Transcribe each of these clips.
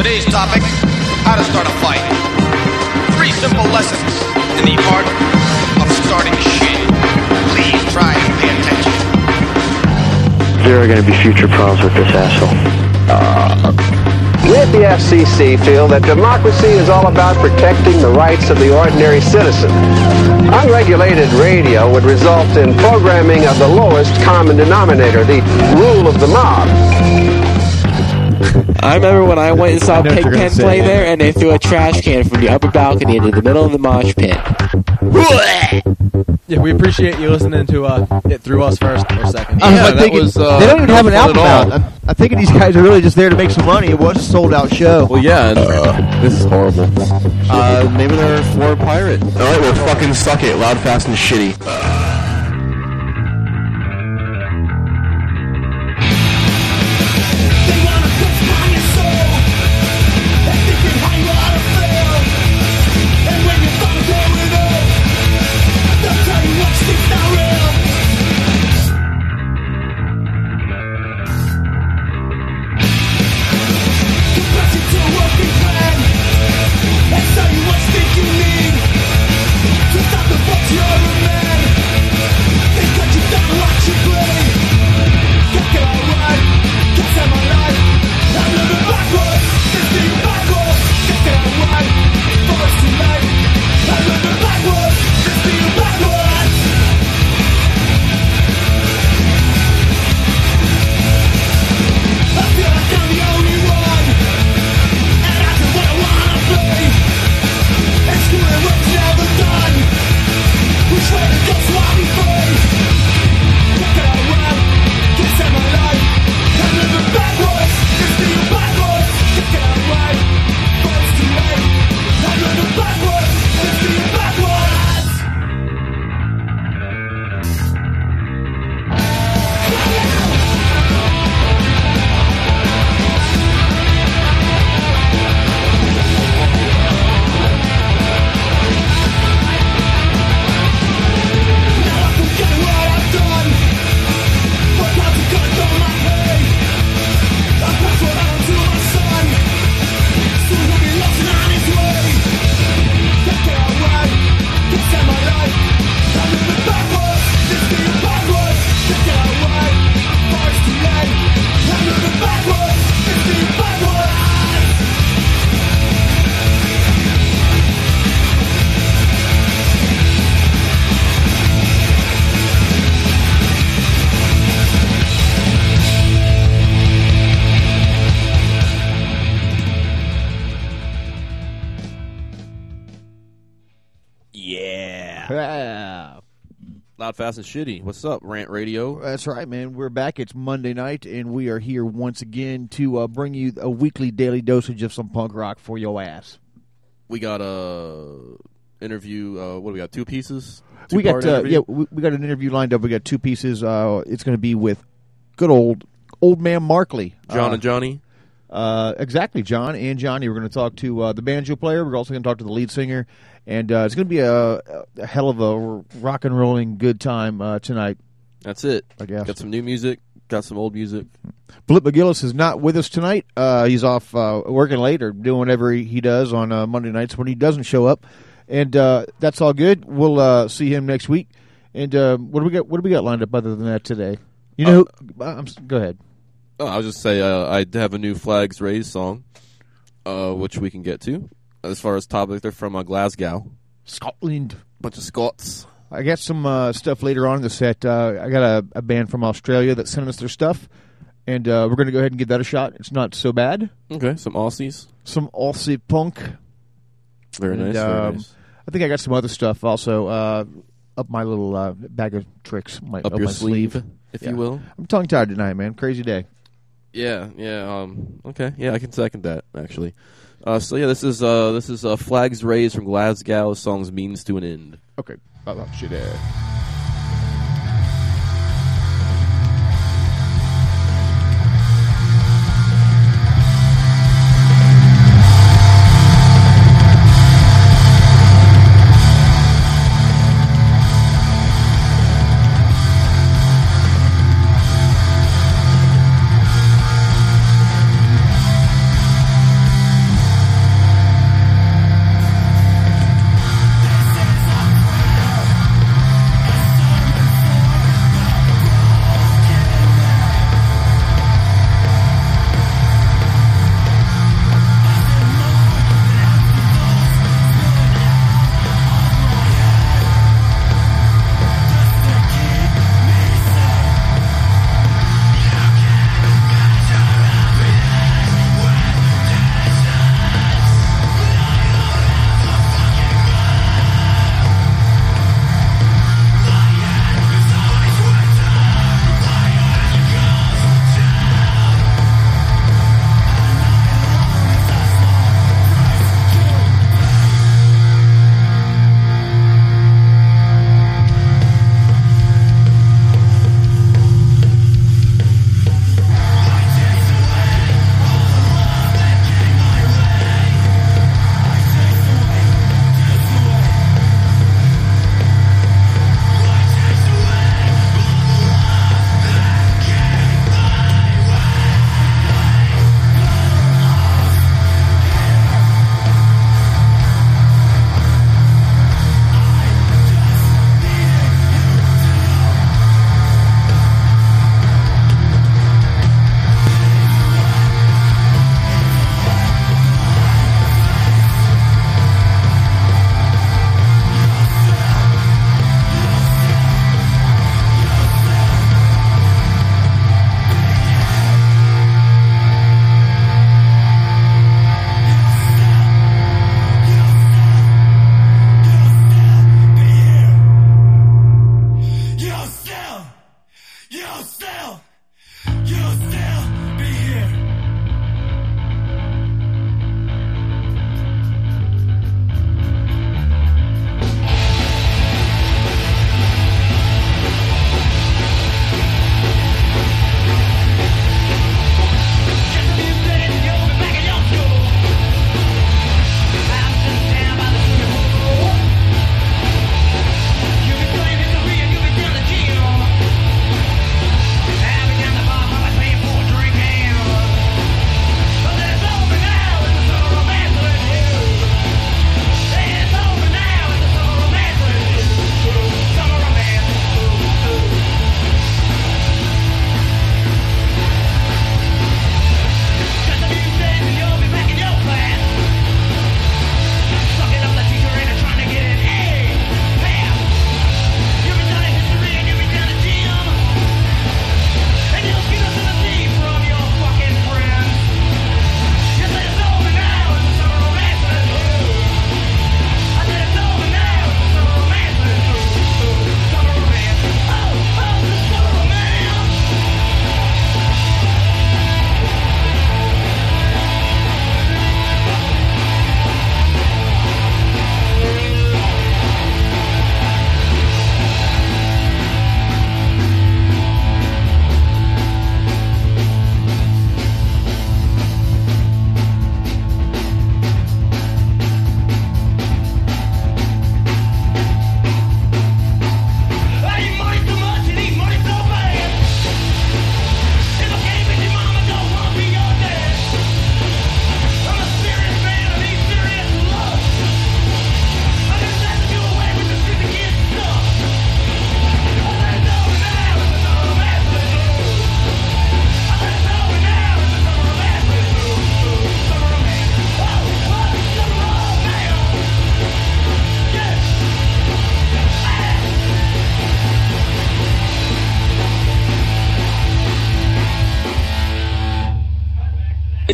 Today's topic how to start a fight. Three simple lessons in the art of starting shit. Please try and pay attention. There are going to be future problems with this asshole. Uh, we at the FCC feel that democracy is all about protecting the rights of the ordinary citizen. Unregulated radio would result in programming of the lowest common denominator, the rule of the mob. I remember when I went and saw I know what you're gonna Pigpen play yeah. there, and they threw a trash can from the upper balcony into the middle of the mosh pit. Yeah, we appreciate you listening to uh, it through us first or second. I'm that thinking- was, uh, they don't even have an fun album out. I'm, I'm thinking these guys are really just there to make some money. It was a sold out show. Well, yeah, and this is horrible. Uh, maybe they're for a pirate. All right, well, fucking suck it. Loud, fast, and shitty. Loud, fast, and shitty. What's up, Rant Radio? That's right, man. We're back. It's Monday night, and we are here once again to uh, bring you a weekly daily dosage of some punk rock for your ass. We got a interview. Uh, what do we got? Two pieces. we got uh, yeah, we, we got an interview lined up. We got two pieces. Uh, it's going to be with good old old man Markley, John Uh, and Johnny. Uh, exactly, John and Johnny. We're going to talk to uh, the banjo player. We're also going to talk to the lead singer, and uh, it's going to be a, a hell of a rock and rolling good time uh, tonight. That's it. I guess. Got some new music. Got some old music. Flip McGillis is not with us tonight. Uh, he's off uh, working late or doing whatever he, does on uh, Monday nights when he doesn't show up, and uh, that's all good. We'll uh, see him next week. And uh, what do we got? What do we got lined up other than that today? You know, who, go ahead. Oh, I'll just say uh, I have a new Flags Raised song, uh, which we can get to. As far as topic, they're from uh, Glasgow. Scotland. Bunch of Scots. I got some uh, stuff later on in the set. Uh, I got a, a band from Australia that sent us their stuff, and uh, we're going to go ahead and give that a shot. It's not so bad. Okay, some Aussies. Some Aussie punk. Very And, nice. very um, nice. I think I got some other stuff also uh, up my little uh, bag of tricks, my, Up up your my sleeve, if you will. I'm tongue tied tonight, man. Crazy day. Yeah, yeah. Um, okay, yeah, I can second that actually. Uh, so yeah, this is uh, this is uh, Flags Raised from Glasgow. Songs means to an end. Okay, I love eh.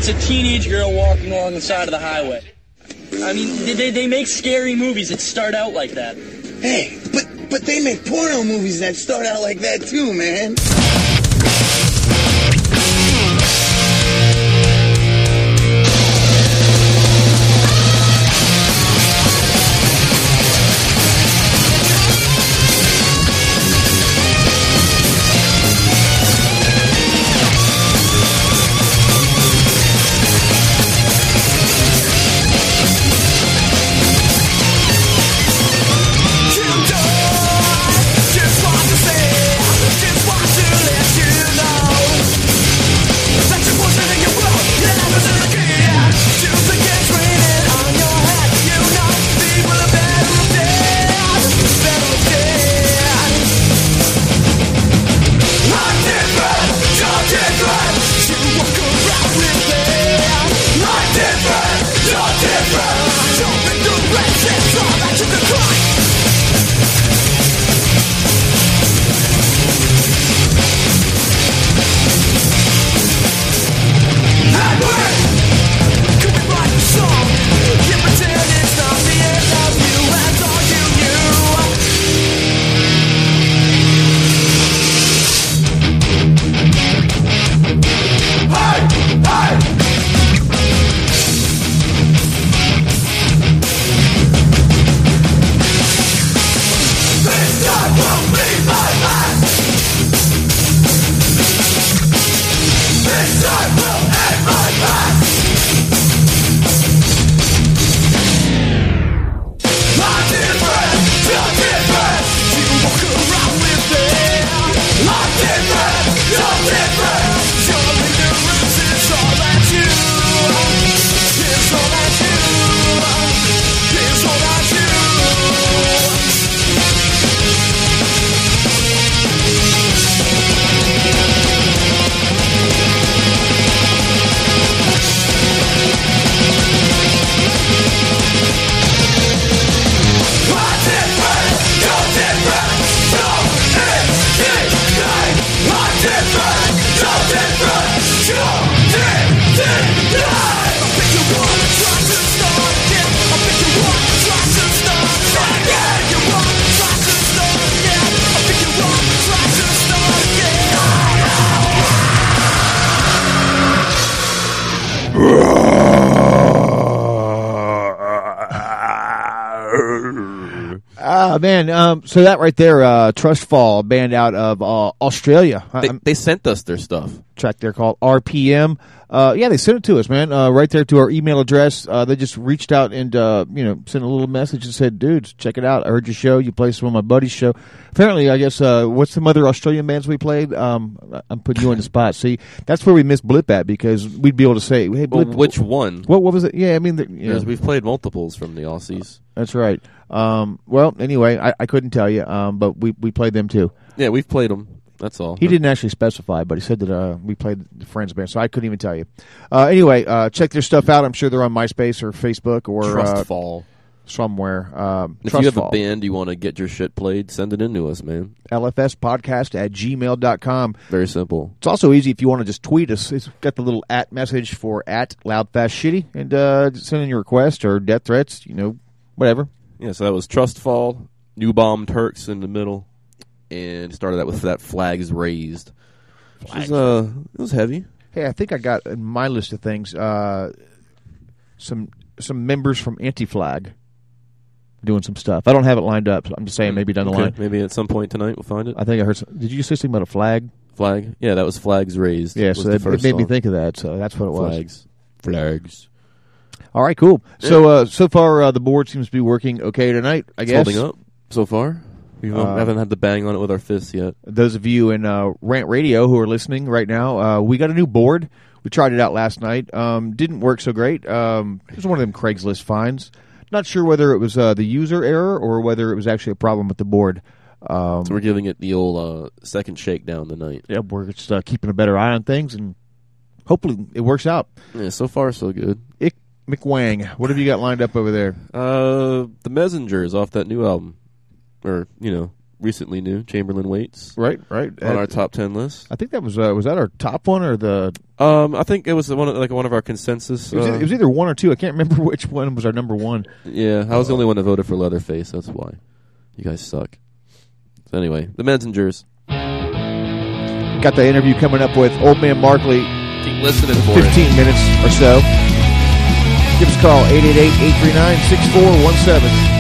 It's a teenage girl walking along the side of the highway. I mean, they- they, make scary movies that start out like that. Hey, but but they make porno movies that start out like that too, man. Ah man, um, so that right there, uh, Trustfall, a band out of uh, Australia. They, they sent us their stuff. track there called RPM. Uh, yeah, they sent it to us, man. Uh, right there to our email address. Uh, they just reached out and uh, you know sent a little message and said, "Dudes, check it out. I heard your show. You played some of my buddy's show. Apparently, I guess uh, what's some other Australian bands we played? Um, I'm putting you on the spot. See, that's where we miss Blip at because we'd be able to say, "Hey, Well, which one? What what was it? Yeah, I mean, the, you know, we've played multiples from the Aussies. That's right. Um, well, anyway, I, I couldn't tell you, um, but we we played them too. Yeah, we've played them. That's all. He didn't actually specify, but he said that uh, we played the Friends band, so I couldn't even tell you. Uh, anyway, uh, check their stuff out. I'm sure they're on MySpace or Facebook or Trustfall. uh, somewhere. Um, If you have a band you want to get your shit played, send it in to us, man. LFSpodcast at gmail.com. Very simple. It's also easy if you want to just tweet us. It's got the little at message for at loudfastshitty and uh, send in your request or death threats, you know, whatever. Yeah, so that was Trustfall, New Bomb Turks in the middle, and started out with that flags raised. Which was, uh, it was heavy. Hey, I think I got in my list of things uh, some some members from Anti Flag doing some stuff. I don't have it lined up. I'm just saying maybe down the Okay, line. Maybe at some point tonight we'll find it. I think I heard. Some, did you say something about a flag? Flag. Yeah, that was Flags Raised. Yeah, so that, it first made me think of that. So that's what it was. Flags. Flags. All right, cool. So uh, so far uh, the board seems to be working okay tonight. I It's guess holding up so far. We Uh, haven't had to bang on it with our fists yet. those of you in uh, Rant Radio who are listening right now, uh, we got a new board. We tried it out last night. Um, didn't work so great. Um, it was one of them Craigslist finds. Not sure whether it was uh, the user error or whether it was actually a problem with the board. Um, So we're giving it the old uh, second shakedown tonight. yeah, we're just uh, keeping a better eye on things, and hopefully it works out. Yeah, so far so good. Ick McWang, what have you got lined up over there? Uh, the Menzingers off that new album, or you know, recently new Chamberlain Waits. Right, right. On Uh, our top ten list. I think that was uh, was that our top one or the? Um, I think it was one of, like one of our consensus. It was, uh, either, it was either one or two. I can't remember which one was our number one. Yeah, I was the only one that voted for Leatherface. That's why. You guys suck. So anyway, the Menzingers. Got the interview coming up with Old Man Markley. Keep listening for it. 15 minutes or so. Give us a call 888-839-6417.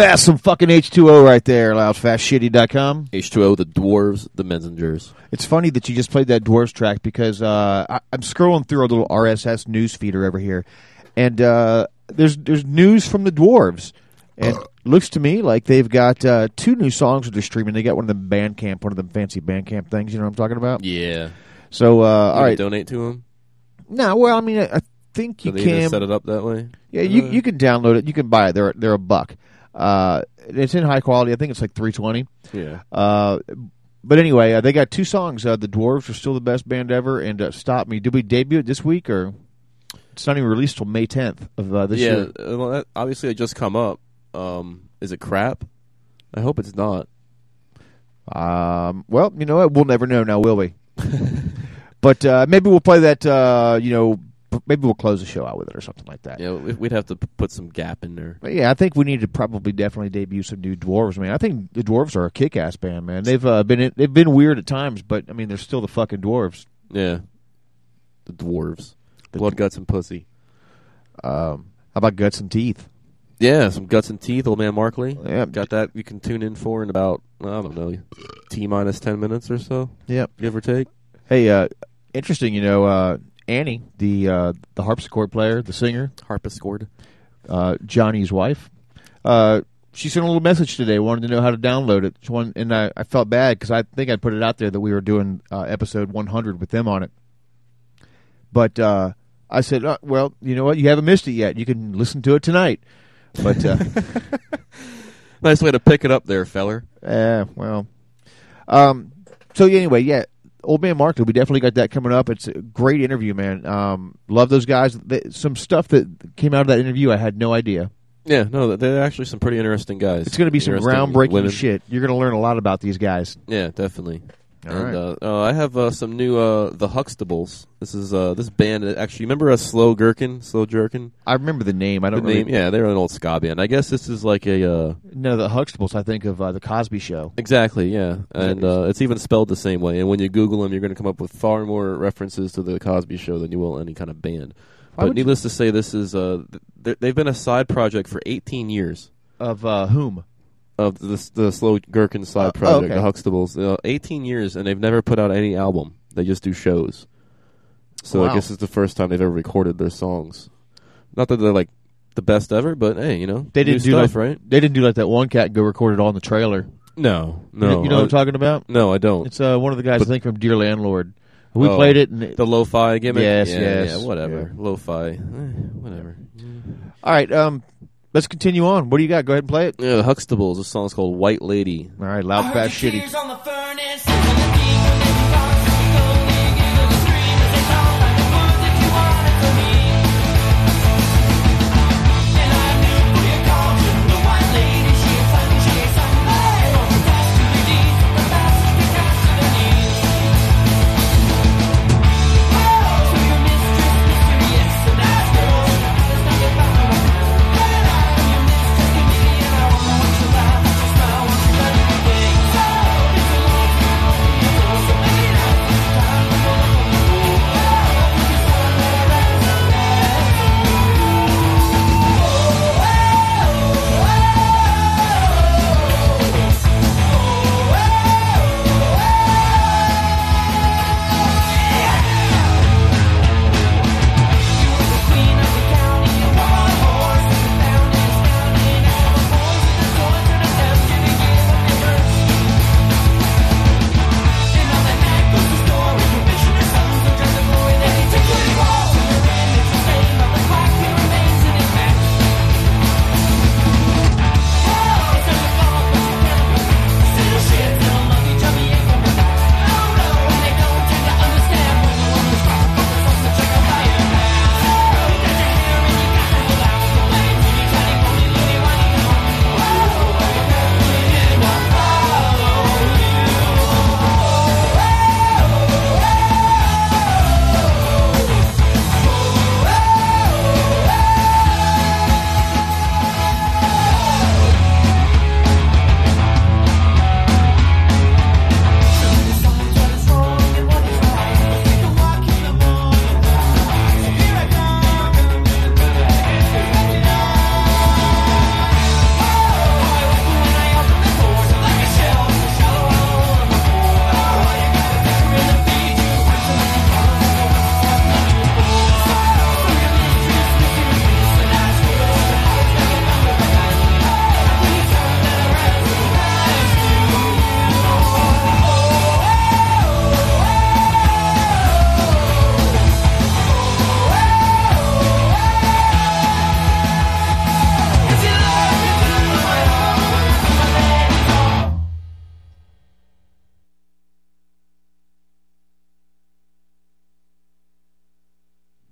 That's some fucking H2O right there, loudfastshitty.com. H2O, the dwarves, the Menzingers. It's funny that you just played that Dwarves track because uh, I, I'm scrolling through a little RSS news feeder over here, and uh, there's there's news from the Dwarves, and looks to me like they've got uh, two new songs that they're streaming. They got one of them Bandcamp, one of them fancy Bandcamp things. You know what I'm talking about? Yeah. So, uh, all You right. donate to them. No, well, I mean, I, I think you So can set it up that way. Yeah, you Uh, you can download it. You can buy it. They're they're a buck. Uh, it's in high quality. I think it's like three twenty. Yeah. Uh, but anyway, uh, they got two songs. Uh, the Dwarves are still the best band ever, and uh, Stop Me. Did we debut it this week or? It's not even released till May tenth of uh, this yeah. year. uh, Well, obviously, it just come up. Um, is it crap? I hope it's not. Um, well, you know what? We'll never know now, will we? but uh, maybe we'll play that. Uh, you know, maybe we'll close the show out with it or something like that. Yeah, we- we'd have to put some gap in there. But yeah, I think we need to probably definitely debut some new dwarves, man. I think the dwarves are a kick-ass band, man. They've uh, been they've been weird at times, but I mean they're still the fucking dwarves. Yeah. The dwarves. Blood, guts, and pussy. Um, how about guts and teeth? Yeah, some guts and teeth, old man Markley. Yeah. Got that you can tune in for in about, I don't know, T minus 10 minutes or so. Yep. Give or take. Hey, uh, interesting. You know, uh, Annie, the uh, the harpsichord player, the singer, Harpsichord. uh, Johnny's wife. Uh, she sent a little message today. Wanted to know how to download it. She wanted, and I, I felt bad because I think I put it out there that we were doing uh, episode 100 with them on it. But uh, I said, uh, well, you know what? You haven't missed it yet. You can listen to it tonight. But uh, Nice way to pick it up there, feller. Eh, well. Um, so anyway, yeah, Old Man Markley, we definitely got that coming up. It's a great interview, man. Um, love those guys. They, some stuff that came out of that interview, I had no idea. Yeah, no, they're actually some pretty interesting guys. It's going to be some groundbreaking women. shit. You're going to learn a lot about these guys. Yeah, definitely. All and right. uh, uh, I have uh, some new uh, the Huxtables. This is uh, this band. Actually, remember a Slow Gherkin? Slow Jerkin. I remember the name. I don't really, name. Yeah, they're an old ska band. I guess this is like a uh, No, the Huxtables. I think of uh, the Cosby Show. exactly. Yeah, and uh, it's even spelled the same way. And when you Google them, you're going to come up with far more references to the Cosby Show than you will any kind of band. Why but would you- needless to say, this is uh, th- they've been a side project for 18 years. Of uh, whom? Of the the Slow Gherkin side Uh, project, okay. the Huxtables. Uh, 18 years, and they've never put out any album. They just do shows. So Wow. I guess it's the first time they've ever recorded their songs. Not that they're like the best ever, but hey, you know, They didn't do stuff, like, right? They didn't do like that one cat go record it all in the trailer. No, You no, know- you know what I'm talking about? No, I don't. It's uh, one of the guys But- I think from Dear Landlord. We Oh, played it. It the lo-fi gimmick. Yes, yeah, yes, yeah, whatever. yeah. Lo-fi, eh, whatever. All right, um, let's continue on. What do you got? Go ahead and play it. Yeah, the Huxtables. This song's called "White Lady." All right, loud, fast, shitty.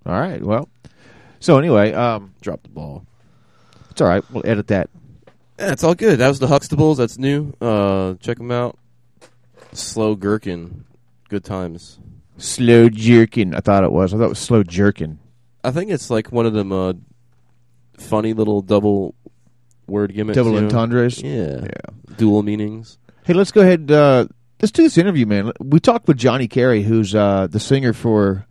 All right. Well, so anyway, um, Drop the ball. it's all right. We'll edit that. Yeah, it's all good. That was the Huxtables. That's new. Uh, check them out. Slow Gherkin. Good times. Slow jerking. I thought it was. I thought it was slow jerking. I think it's like one of them uh, funny little double word gimmicks. Double you know? entendres. Yeah. Yeah. Dual meanings. Hey, let's go ahead. Uh, let's do this interview, man. We talked with Johnny Carey, who's uh, the singer for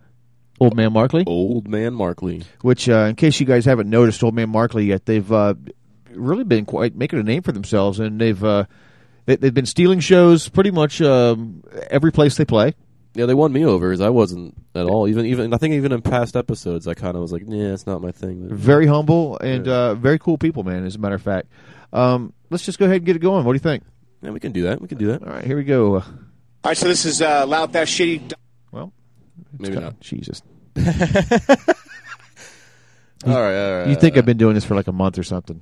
Old Man Markley. Old Man Markley. Which, uh, in case you guys haven't noticed, Old Man Markley yet, they've uh, really been quite making a name for themselves, and they've uh, they, they've been stealing shows pretty much um, every place they play. Yeah, they won me over as I wasn't at all. Even even I think even in past episodes, I kind of was like, yeah, it's not my thing. But- Very humble and uh, very cool people, man. As a matter of fact, um, let's just go ahead and get it going. What do you think? Yeah, we can do that. We can do that. All right, here we go. Uh, All right, so this is uh, Loud Fast Shitty. Well, Maybe kinda- not. Jesus. All right, all right. You think I've been doing this for like a month or something?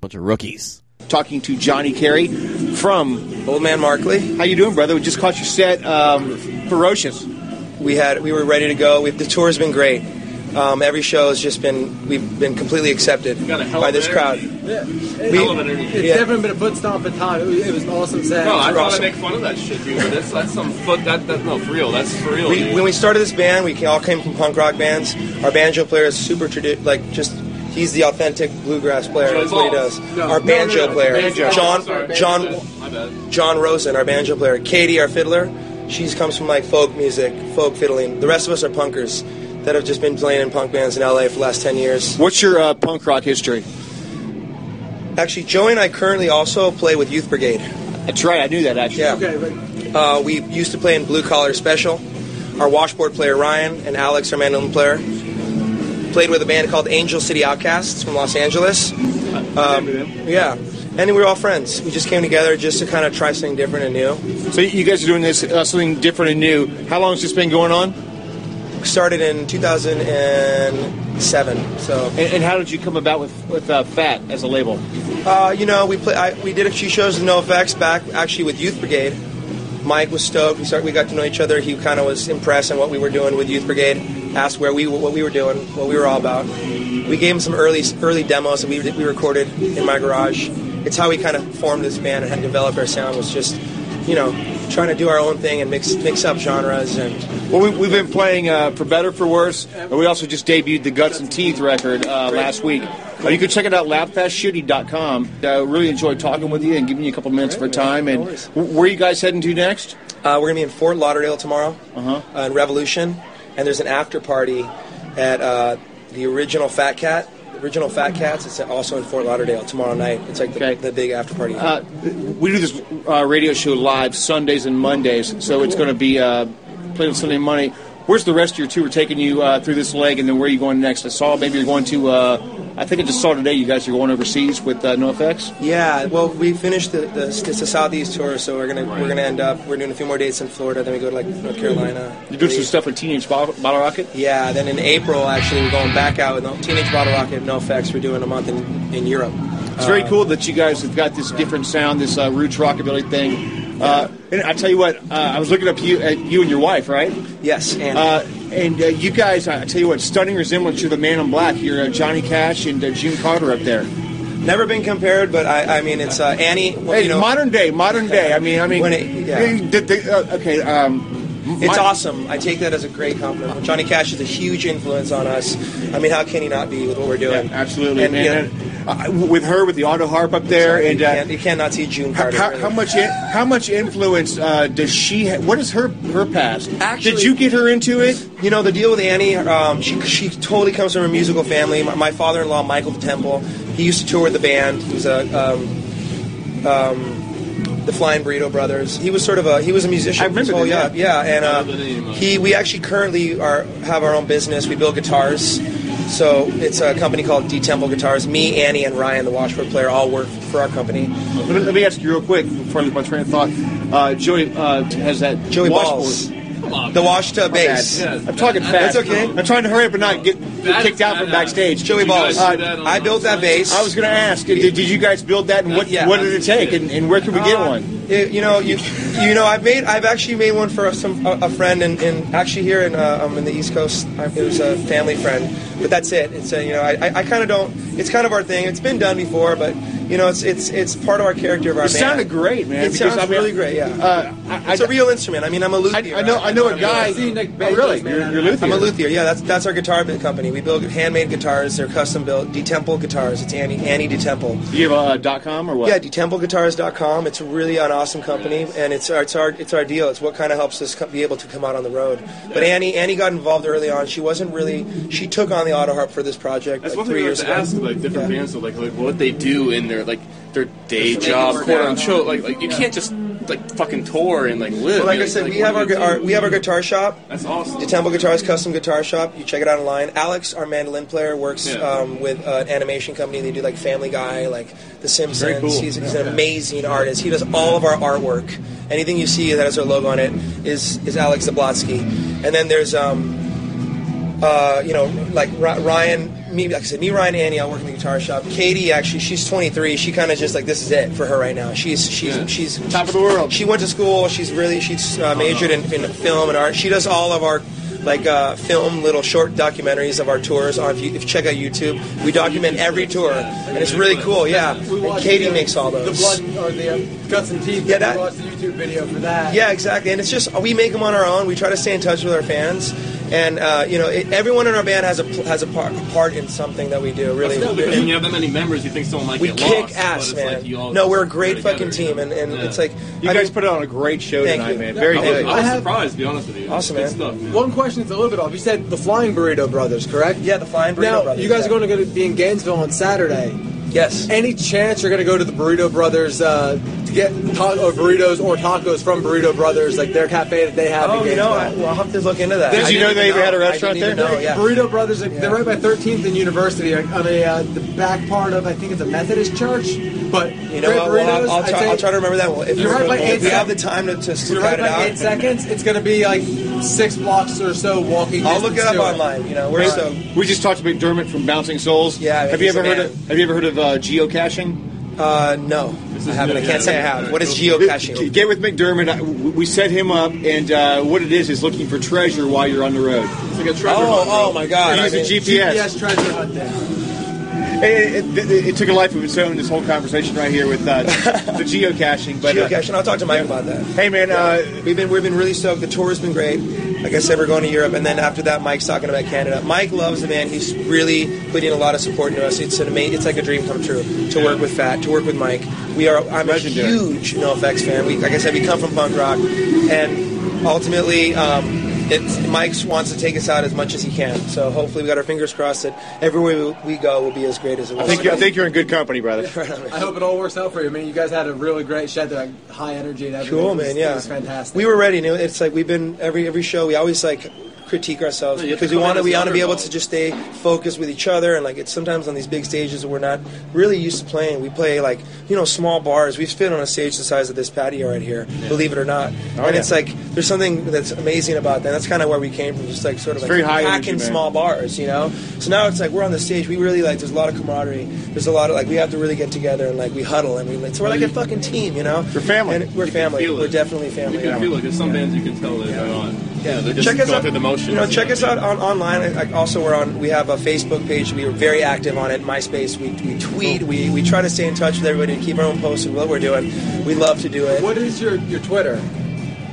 bunch of rookies? Talking to Johnny Carey from Old Man Markley. How you doing, brother? We just caught your set. Um, ferocious. We had we were ready to go. We, the tour's been great. Um, every show has just been we've been completely accepted by this crowd. Yeah. We- It's yeah. definitely been a foot stomp in time. It was, it was awesome set. No, I You're thought awesome. I make fun of that shit, dude. But that's that's some foot. That that no, for real. That's for real. We, when we started this band, we all came from punk rock bands. Our banjo player is super tradi- like just he's the authentic bluegrass player. Joey That's what he does. No, our banjo no, no, player, banjo. John Sorry, John John Rosen, our banjo player. Katie, our fiddler, she comes from like folk music, folk fiddling. The rest of us are punkers that have just been playing in punk bands in LA for the last ten years. What's your uh, punk rock history? Actually, Joey and I currently also play with Youth Brigade. That's right. I knew that actually. Yeah. Okay, but Uh, we used to play in Blue Collar Special. Our washboard player Ryan and Alex, our mandolin player, played with a band called Angel City Outcasts from Los Angeles. Um, yeah, and we were all friends. We just came together just to kind of try something different and new. So you guys are doing this uh, something different and new. How long has this been going on? Started in 2007. So, And, and how did you come about with with uh, Fat as a label? uh, you know, we play. I, we did a few shows with NoFX back actually with Youth Brigade. Mike was stoked. We started. We got to know each other. He kind of was impressed in what we were doing with Youth Brigade. Asked where we what we were doing, what we were all about. We gave him some early early demos that we we recorded in my garage. It's how we kind of formed this band and had developed our sound. Was just, you know, trying to do our own thing and mix mix up genres and Well, we, we've been playing uh, for better for worse, and we also just debuted the Guts and Teeth record uh, last week. Uh, you can check it out loudfastshitty.com. Uh, really enjoyed talking with you and giving you a couple minutes of our time. And w- where are you guys heading to next? Uh, we're gonna be in Fort Lauderdale tomorrow, Uh-huh. uh, in Revolution, and there's an after party at uh, the original Fat Cat. Original Fat Cats. It's also in Fort Lauderdale tomorrow night. It's like the, the big after party. Uh, we do this uh, radio show live Sundays and Mondays, so it's going to be uh, played on Sunday and Monday. Where's the rest of your tour taking you uh, through this leg, and then where are you going next? I saw maybe you're going to. Uh, I think I just saw today you guys are going overseas with uh, NoFX. Yeah, well, we finished the, the it's a southeast tour, so we're gonna we're gonna end up we're doing a few more dates in Florida, then we go to like North Carolina. You're doing some stuff with Teenage Bottle, Bottle Rocket. Yeah, then in April actually we're going back out with Teenage Bottle Rocket, NoFX. We're doing a month in in Europe. It's very Uh, cool that you guys have got this different sound, this uh, roots rockabilly thing. Uh, and I tell you what, uh, I was looking up you, at you and your wife, right? Yes, and uh, and uh, you guys, I tell you what, stunning resemblance to the Man in Black. You're uh, Johnny Cash and uh, June Carter up there. Never been compared, but I, I mean it's uh, Annie. well, Hey, you know, modern day, modern day. I mean, I mean, When it- yeah. the- the- uh, okay. Um, It's my- awesome. I take that as a great compliment. Johnny Cash is a huge influence on us. I mean, how can he not be with what we're doing? absolutely, And, man. you know, uh, with her, with the auto harp up there, you, and uh, can't, you cannot see June how, Carter. how, really. how much in, how much influence uh, does she? Ha- what is her her past? Actually- Did you get her into it? You know, the deal with Annie, um, she, she totally comes from a musical family. My, my father-in-law, Michael Temple, he used to tour with the band. He was a um, um, the Flying Burrito Brothers. He was sort of a he was a musician. I remember his whole- yeah, yeah. yeah, and uh, he we actually currently are have our own business. We build guitars. So it's a company called Detemple Guitars. Me, Annie, and Ryan, the washboard player, all work for our company. Let me, let me ask you real quick before I lose my train of thought. Uh, Joey uh, has that Joey washboard. Balls. The wash tub bass. I'm talking fast. That's okay. I'm trying to hurry up and not get, get kicked out from backstage. Joey Balls. Uh, I built that base. I was going to ask, did, did you guys build that, and what Yeah. what did it take, and, and where can we get Uh, one? it- you know, you you know, I've made I've actually made one for some a, a friend, and, and actually here in uh, um, in the East Coast, I, it was a family friend. But that's it. It's a, you know, I, I, I kind of don't. It's kind of our thing. It's been done before, but you know, it's it's it's part of our character of our It band. sounded great, man, It because, sounds I mean, really great. Yeah. uh, I- it's a real instrument. I mean, I'm a luthier. I know- I know a guy- Yeah. See, Nick Oh, really? You're- you're luthier. I'm a luthier. Yeah, that's that's our guitar company. We build handmade guitars. They're custom built. Detemple guitars. It's Annie Annie Detemple. Do you have a uh, dot com or what? Yeah, detempleguitars.com. It's a really an awesome company, and it's our, it's our it's our deal. It's what kind of helps us co- be able to come out on the road. But Annie Annie got involved early on. She wasn't really. She took on the auto harp for this project That's like one three thing I years have to ago. ask like different Yeah. bands, so, like like what they do in their like their day job, quote unquote. Like like you can't just like fucking tour and like live. Well, like I said, we have our, our we have our guitar shop. That's awesome. The Detemple Guitars Custom Guitar Shop. You check it out online. Alex, our mandolin player, works Yeah. um, with uh, an animation company. They do like Family Guy, like The Simpsons. Cool. He's, he's an amazing artist. He does all of our artwork. Anything you see that has our logo on it is is Alex Zablotsky. And then there's um, uh, you know, like Ry- Ryan, me, like I said, me, Ryan, Annie, I work in the guitar shop. Katie, actually, she's 23. She kind of just like this is it for her right now. She's she's she's top of the world. She went to school. She's really she's uh, majored in, in film and art. She does all of our like uh, film little short documentaries of our tours on. If you, if you check out YouTube, we document every tour, and it's really cool. Yeah, and Katie makes all those. The blood or the uh, guts and teeth. Yeah, that- We watched the YouTube video for that. Yeah, exactly. And it's just we make them on our own. We try to stay in touch with our fans, and uh, you know, it, everyone in our band has a has a part, part in something that we do. Really, That's cool because when you have that many members, you think someone might we get kick lost. ass, but it's man. Like you all no, we're a work great together, fucking team, and, and Yeah. it's like You I guys mean- put on a great show tonight, you. man. Very Thank good. I was have- surprised, to be honest with you. Awesome, man. stuff, man. One question is a little bit off. You said the Flying Burrito Brothers, correct? Yeah, the Flying Burrito now, Brothers, you guys yeah. are going to be in Gainesville on Saturday. Yes. Any chance you're going to go to the Burrito Brothers uh, to get ta- or burritos or tacos from Burrito Brothers, like their cafe that they have Oh, in you know, I, well, I'll have to look into that. Did I you know they even had a restaurant there? know, yeah. Burrito Brothers, like, they're right by 13th and University, on a, uh, the back part of, I think it's a Methodist church. But You know great what? Well, I'll, I'll, try, I'll try to remember that one. If, You're right by if eight we have the time to, to You're scout right it by out. eight seconds. It's going to be like six blocks or so walking. I'll look it up to online. You know, we're Hey, so we just talked to McDermott from Bouncing Souls. Yeah, Have you ever heard man. of Have you ever heard of uh, geocaching? Uh, no, I haven't. I can't say I have. What is geocaching? Get with McDermott. I- We we set him up, and uh, what it is is looking for treasure while you're on the road. It's like a treasure Oh, hunt, bro. oh my God! Use I a mean, GPS. GPS treasure hunt there. It, it, it, it took a life of its own. This whole conversation right here with uh, the geocaching. But uh, geocaching. I'll talk to Mike about that. hey, man, uh, We've been we've been really stoked. The tour has been great. Like I said, we're going to Europe, and then after that, Mike's talking about Canada. Mike loves the band. He's really putting a lot of support into us. It's an ama- It's like a dream come true to work with Fat, to work with Mike. We are. I'm Legendary. a huge NoFX fan. We, like I said, we come from punk rock, and ultimately, um, it's Mike wants to take us out as much as he can. So hopefully, we got our fingers crossed that everywhere we go will be as great as it I was. think you- I think you're in good company, brother. I hope it all works out for you. I mean, you guys had a really great shed there, high energy and everything. Cool, It was- man. Yeah, it was fantastic. We were ready. And it's like we've been every every show. We always like critique ourselves Yeah, you have because we want to we want to be able to just stay focused with each other. And like it's sometimes on these big stages that we're not really used to playing. We play like you know small bars. We've fit on a stage the size of this patio right here. Believe it or not. Oh, and yeah. it's like there's something that's amazing about that. That's kind of where we came from. Just like sort of like very high packing energy, small bars, you know. So now it's like we're on the stage. We really like. There's a lot of camaraderie. There's a lot of like we have to really get together and like we huddle and we like. So we're like a fucking team, you know. We're family. And we're family. We're definitely family. You can yeah. feel it. There's some bands you can tell that they're on. Yeah, they're just check us going out. through the motions. You know, check us out on, online. Like, also, we're on. We have a Facebook page. We are very active on it. MySpace. We, we tweet. We, we try to stay in touch with everybody. And keep our own posts of what we're doing. We love to do it. What is your, your Twitter?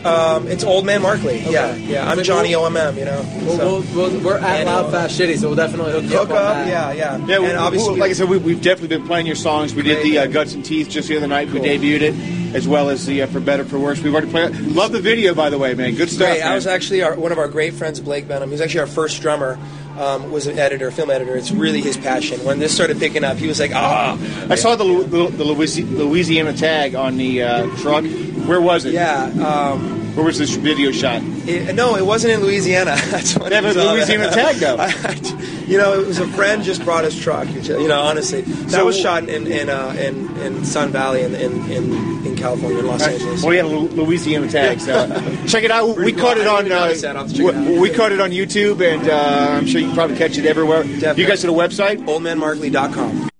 Um, it's Old Man Markley. Yeah, yeah. I'm Johnny we'll- OMM. You know. We'll, So- we'll, we'll, we're at And, Loud Fast Shitty, so we'll definitely hook Hook up. on up, that. yeah, yeah. Yeah, we, and obviously, we- like I said, we, we've definitely been playing your songs. We did the uh, Guts and Teeth just the other night. We debuted it, as well as the uh, For Better For Worse. We've already played. it. Love the video, by the way, man. Good stuff. Great. I was actually our, one of our great friends, Blake Benham. He's actually our first drummer. Um, was an editor, film editor. It's really his passion. When this started picking up, he was like, "Ah." I saw the, the, the Louisiana tag on the uh, truck. Where was it? Yeah. Um, Where was this video shot? It, no, it wasn't in Louisiana. That's what They have a Louisiana tag, though. You know, it was a friend just brought his truck. You know, honestly, that was shot in in, uh, in, in Sun Valley in in, in California, in Los right. Angeles. Well, we had a Louisiana tag, so check it out. Pretty we cool. caught it on. Uh, we, it we caught it on YouTube, and uh, I'm sure you can probably catch it everywhere. Definitely. You guys to the website oldmanmarkley.com.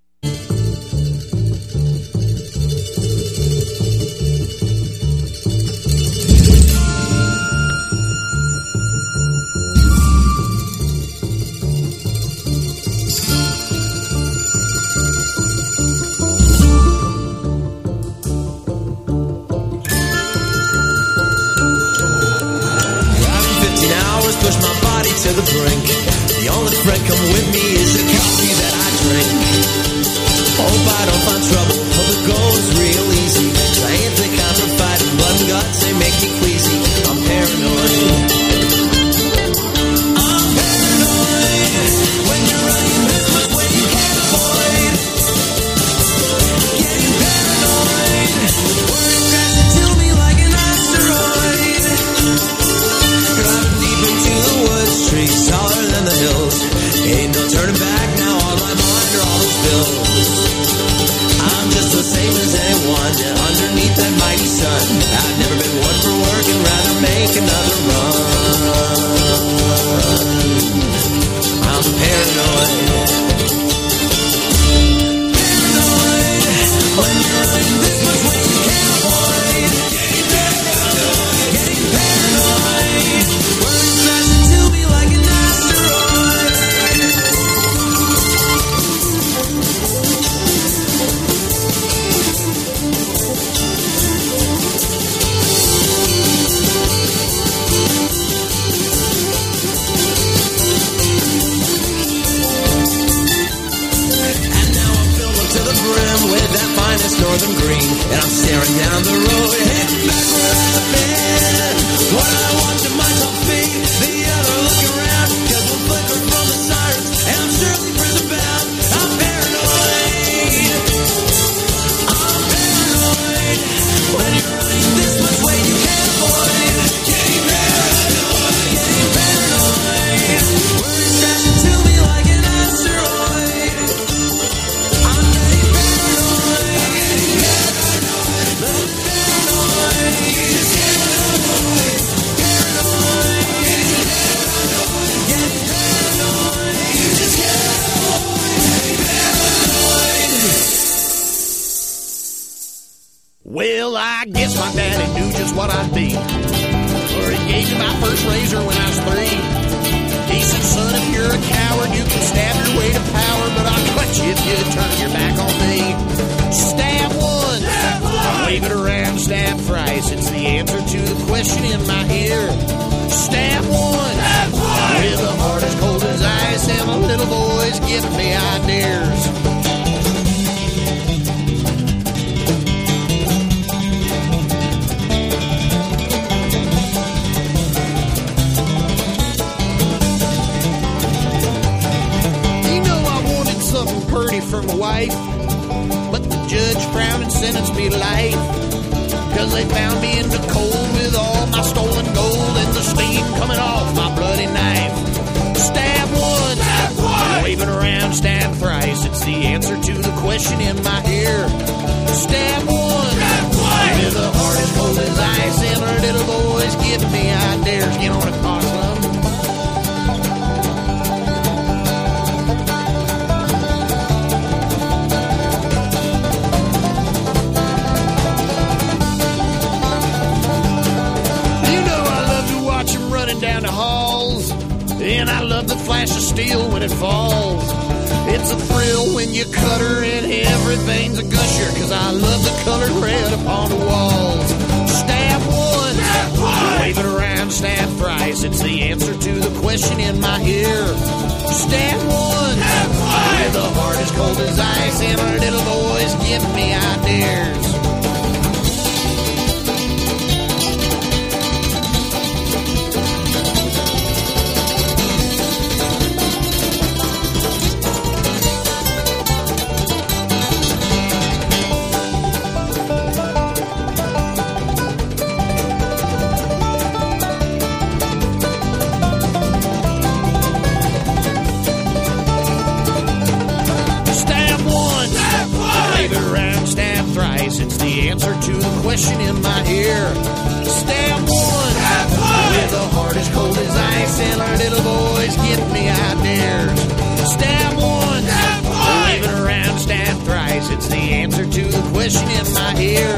the answer to the question in my ear.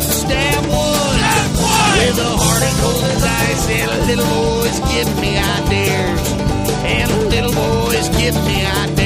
Stab one, Stab one! with a heart as cold as ice, and little boys give me ideas. And little boys give me ideas.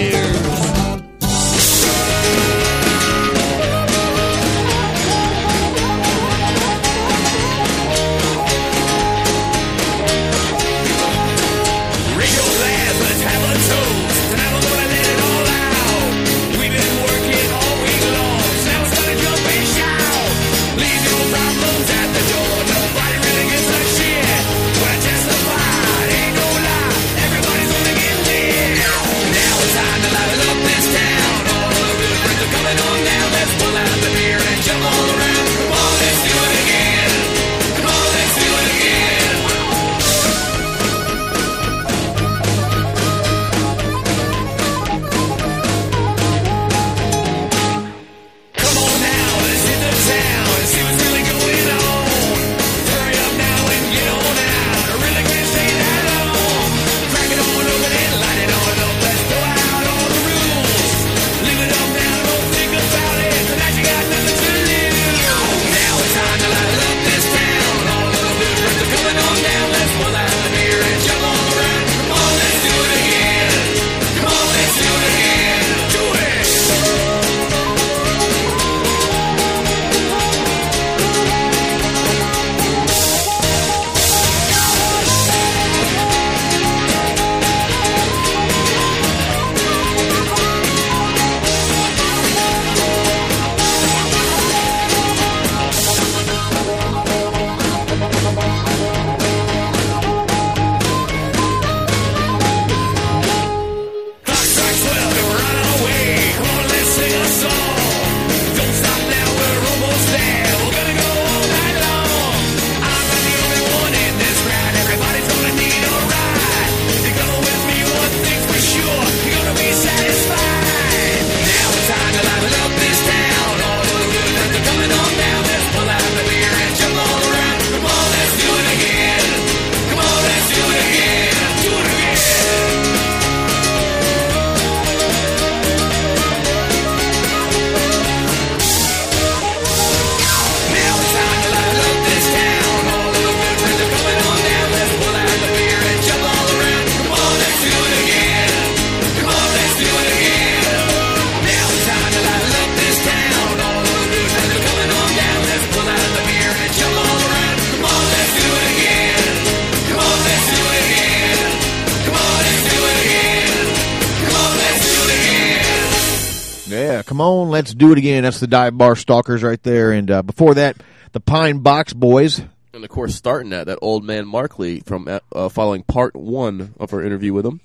Let's do it again. That's the Dive Bar Stalkers right there. And uh, before that, the Pine Box Boys. And of course, starting at that old man Markley from uh, uh, following part one of our interview with him.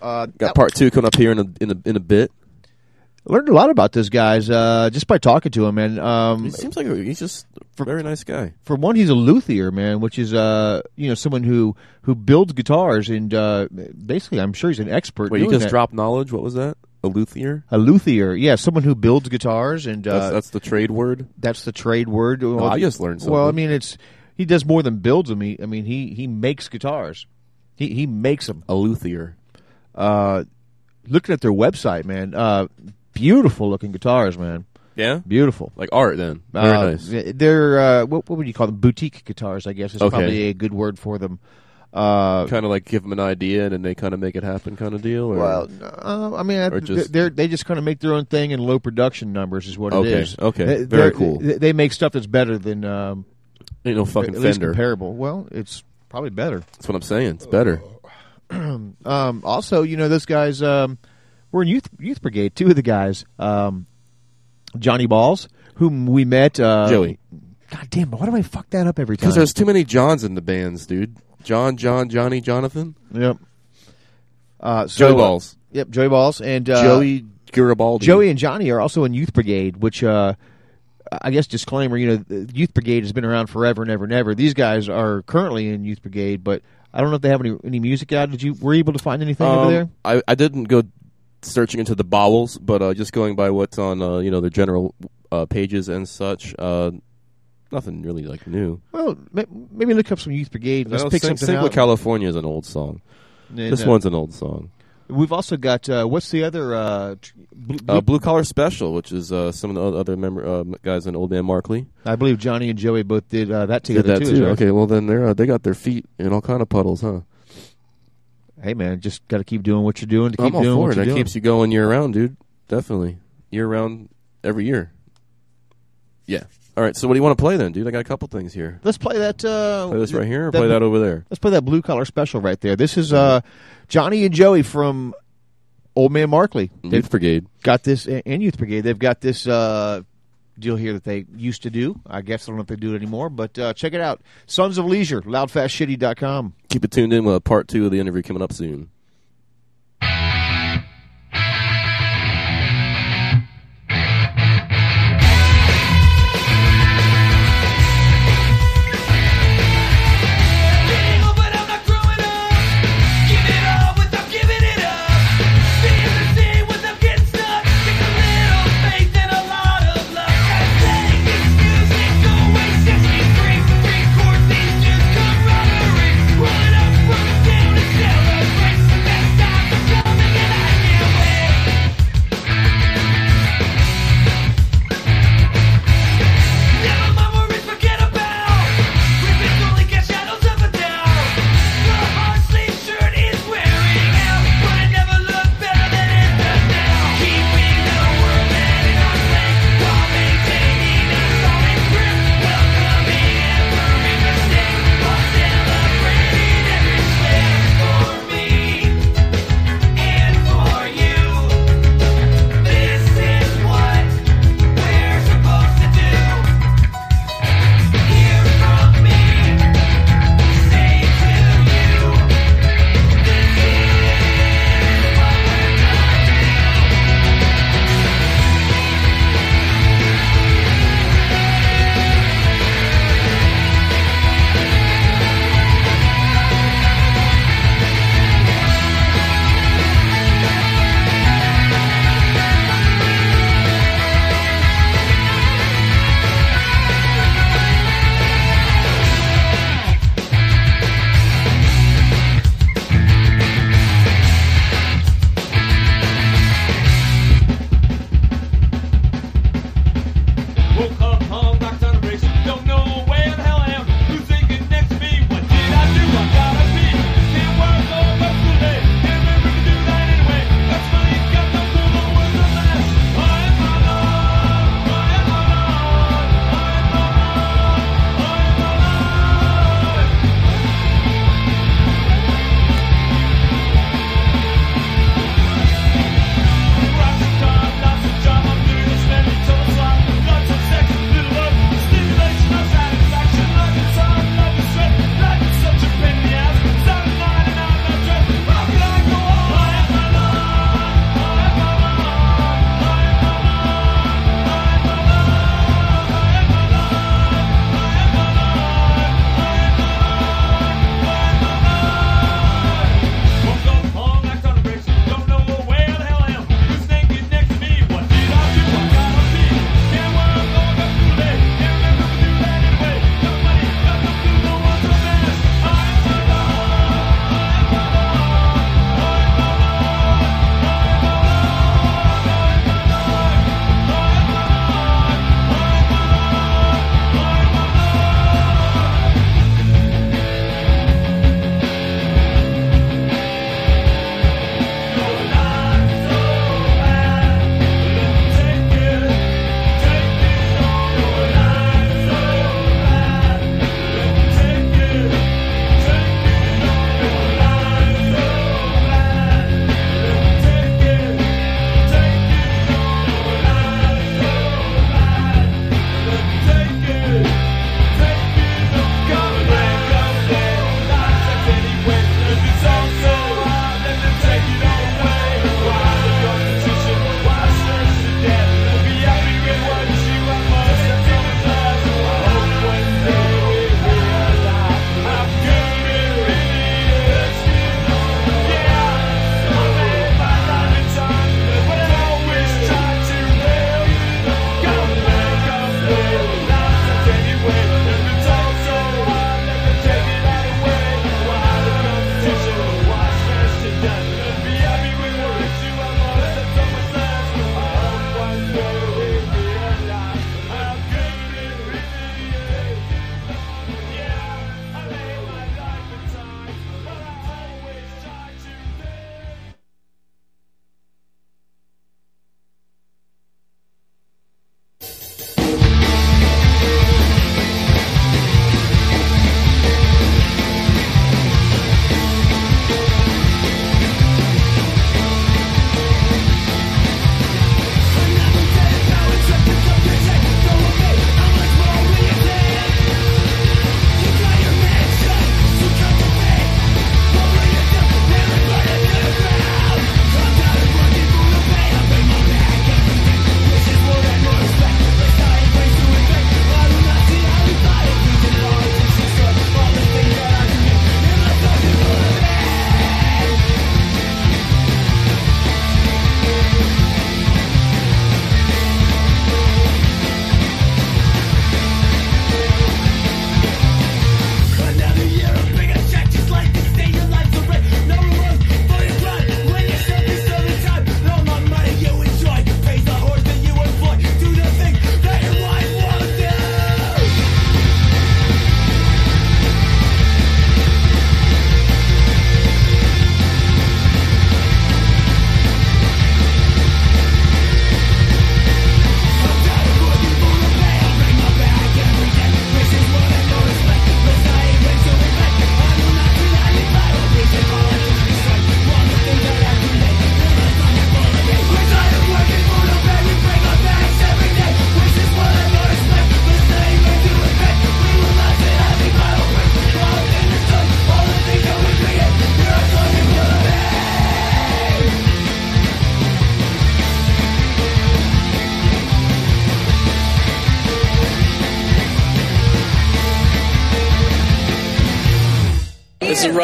Uh, Got part two coming up here in a in a, in a bit. Learned a lot about this guys uh, just by talking to him, and um, He seems like a, he's just a very nice guy. for one, he's a luthier, man, which is uh, you know someone who who builds guitars, and uh, basically, I'm sure he's an expert. Wait, you just that. dropped knowledge. What was that? A luthier? a luthier, yeah, someone who builds guitars, and uh, That's, that's the trade word. That's the trade word. Oh, I just learned Something. Well, I mean, it's he does more than builds them. He, I mean, he he makes guitars. He he makes them. A luthier. Uh, looking at their website, man, uh, beautiful looking guitars, man. Yeah, beautiful. Like art, then. Very Uh, nice. They're uh, what, what would you call them? Boutique guitars, I guess is Okay. probably a good word for them. Uh, kind of like give them an idea and then they kind of make it happen, kind of deal. Or? Well, uh, I mean, I- just- they're, they just kind of make their own thing in low production numbers, is what Okay, it is. okay. They- Very cool. They, they make stuff that's better than um, Ain't no fucking at least Fender. comparable. Well, it's probably better. That's what I'm saying. It's better. um, also, you know, those guys um, were in youth youth brigade. Two of the guys, um, Johnny Balls, whom we met. Uh, Joey. God damn! Why do I fuck that up every time? Because there's too many Johns in the bands, dude. John, John, Johnny, Jonathan. Yep. Uh, so, Joey Balls. Uh, yep, Joey Balls and uh, Joey Garibaldi. Joey and Johnny are also in Youth Brigade, which uh, I guess disclaimer, you know, the Youth Brigade has been around forever and ever and ever. These guys are currently in Youth Brigade, but I don't know if they have any any music out. Did you were you able to find anything over Um, there? I, I didn't go searching into the bowels, but uh, just going by what's on uh, you know the general uh, pages and such. Nothing really like new. Well, maybe look up some Youth Brigade. Let's pick Sing- something Sing out. California is an old song. This one's an old song. We've also got uh, what's the other uh, tr- blue, Uh, Blue Collar Special, which is uh, some of the other member uh, guys in Old Man Markley. I believe Johnny and Joey both did uh, that Did together that too. too. right? Okay, well then they're uh, they got their feet in all kind of puddles, huh? Hey man, just got to keep doing what you're doing to keep I'm all doing for what it. you're That doing. keeps you going year round, dude. Definitely year round, every year. Yeah. All right. So what do you want to play then, dude? I got a couple things here. Let's play that. Uh, Play this right here, or play that over there? Let's play that blue collar special right there. This is uh, Johnny and Joey from Old Man Markley. Youth Brigade. got this, and Youth Brigade. They've got this uh, deal here that they used to do. I guess I don't know if they do it anymore, but uh, check it out. Sons of Leisure, loudfastshitty.com. Keep it tuned in with part two of the interview coming up soon.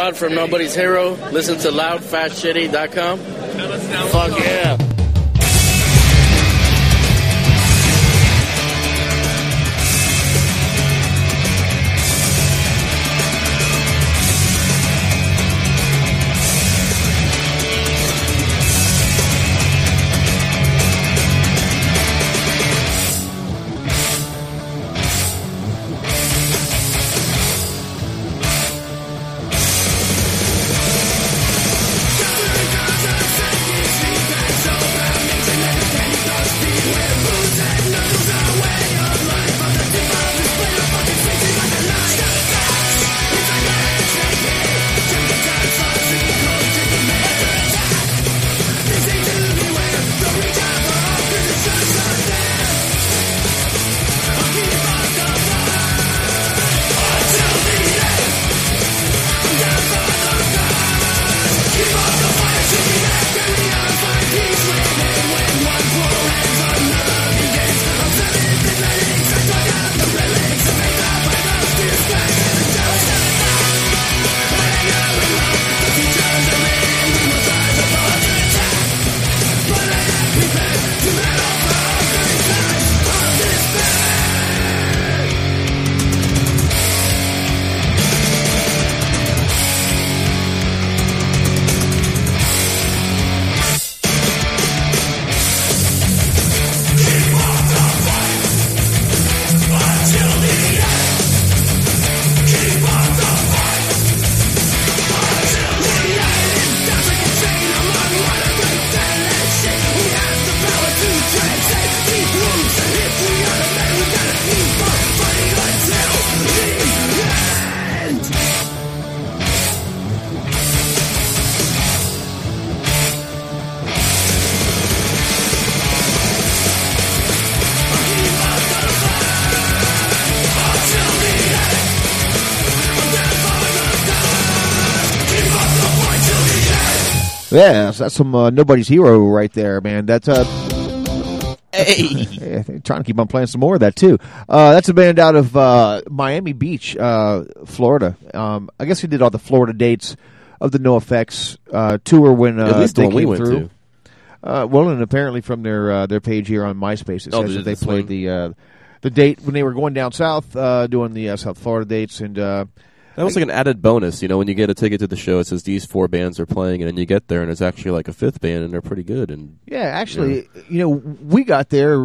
Rod from Nobody's Hero. Listen to loudfastshitty.com. Fuck yeah. Yeah, so that's some uh, nobody's hero right there, man. That's uh, hey, trying to keep on playing some more of that too. Uh, that's a band out of uh, Miami Beach, uh, Florida. Um, I guess he did all the Florida dates of the NoFX uh, tour when uh, At least the they one we came went through. to. Uh, well, and apparently from their uh, their page here on MySpace, it Oh, says they that they the played the uh, the date when they were going down south, uh, doing the uh, South Florida dates, and uh, That was like an added bonus, you know. When you get a ticket to the show, it says these four bands are playing, and then you get there, and it's actually like a fifth band, and they're pretty good. And Yeah, actually, you know, we got there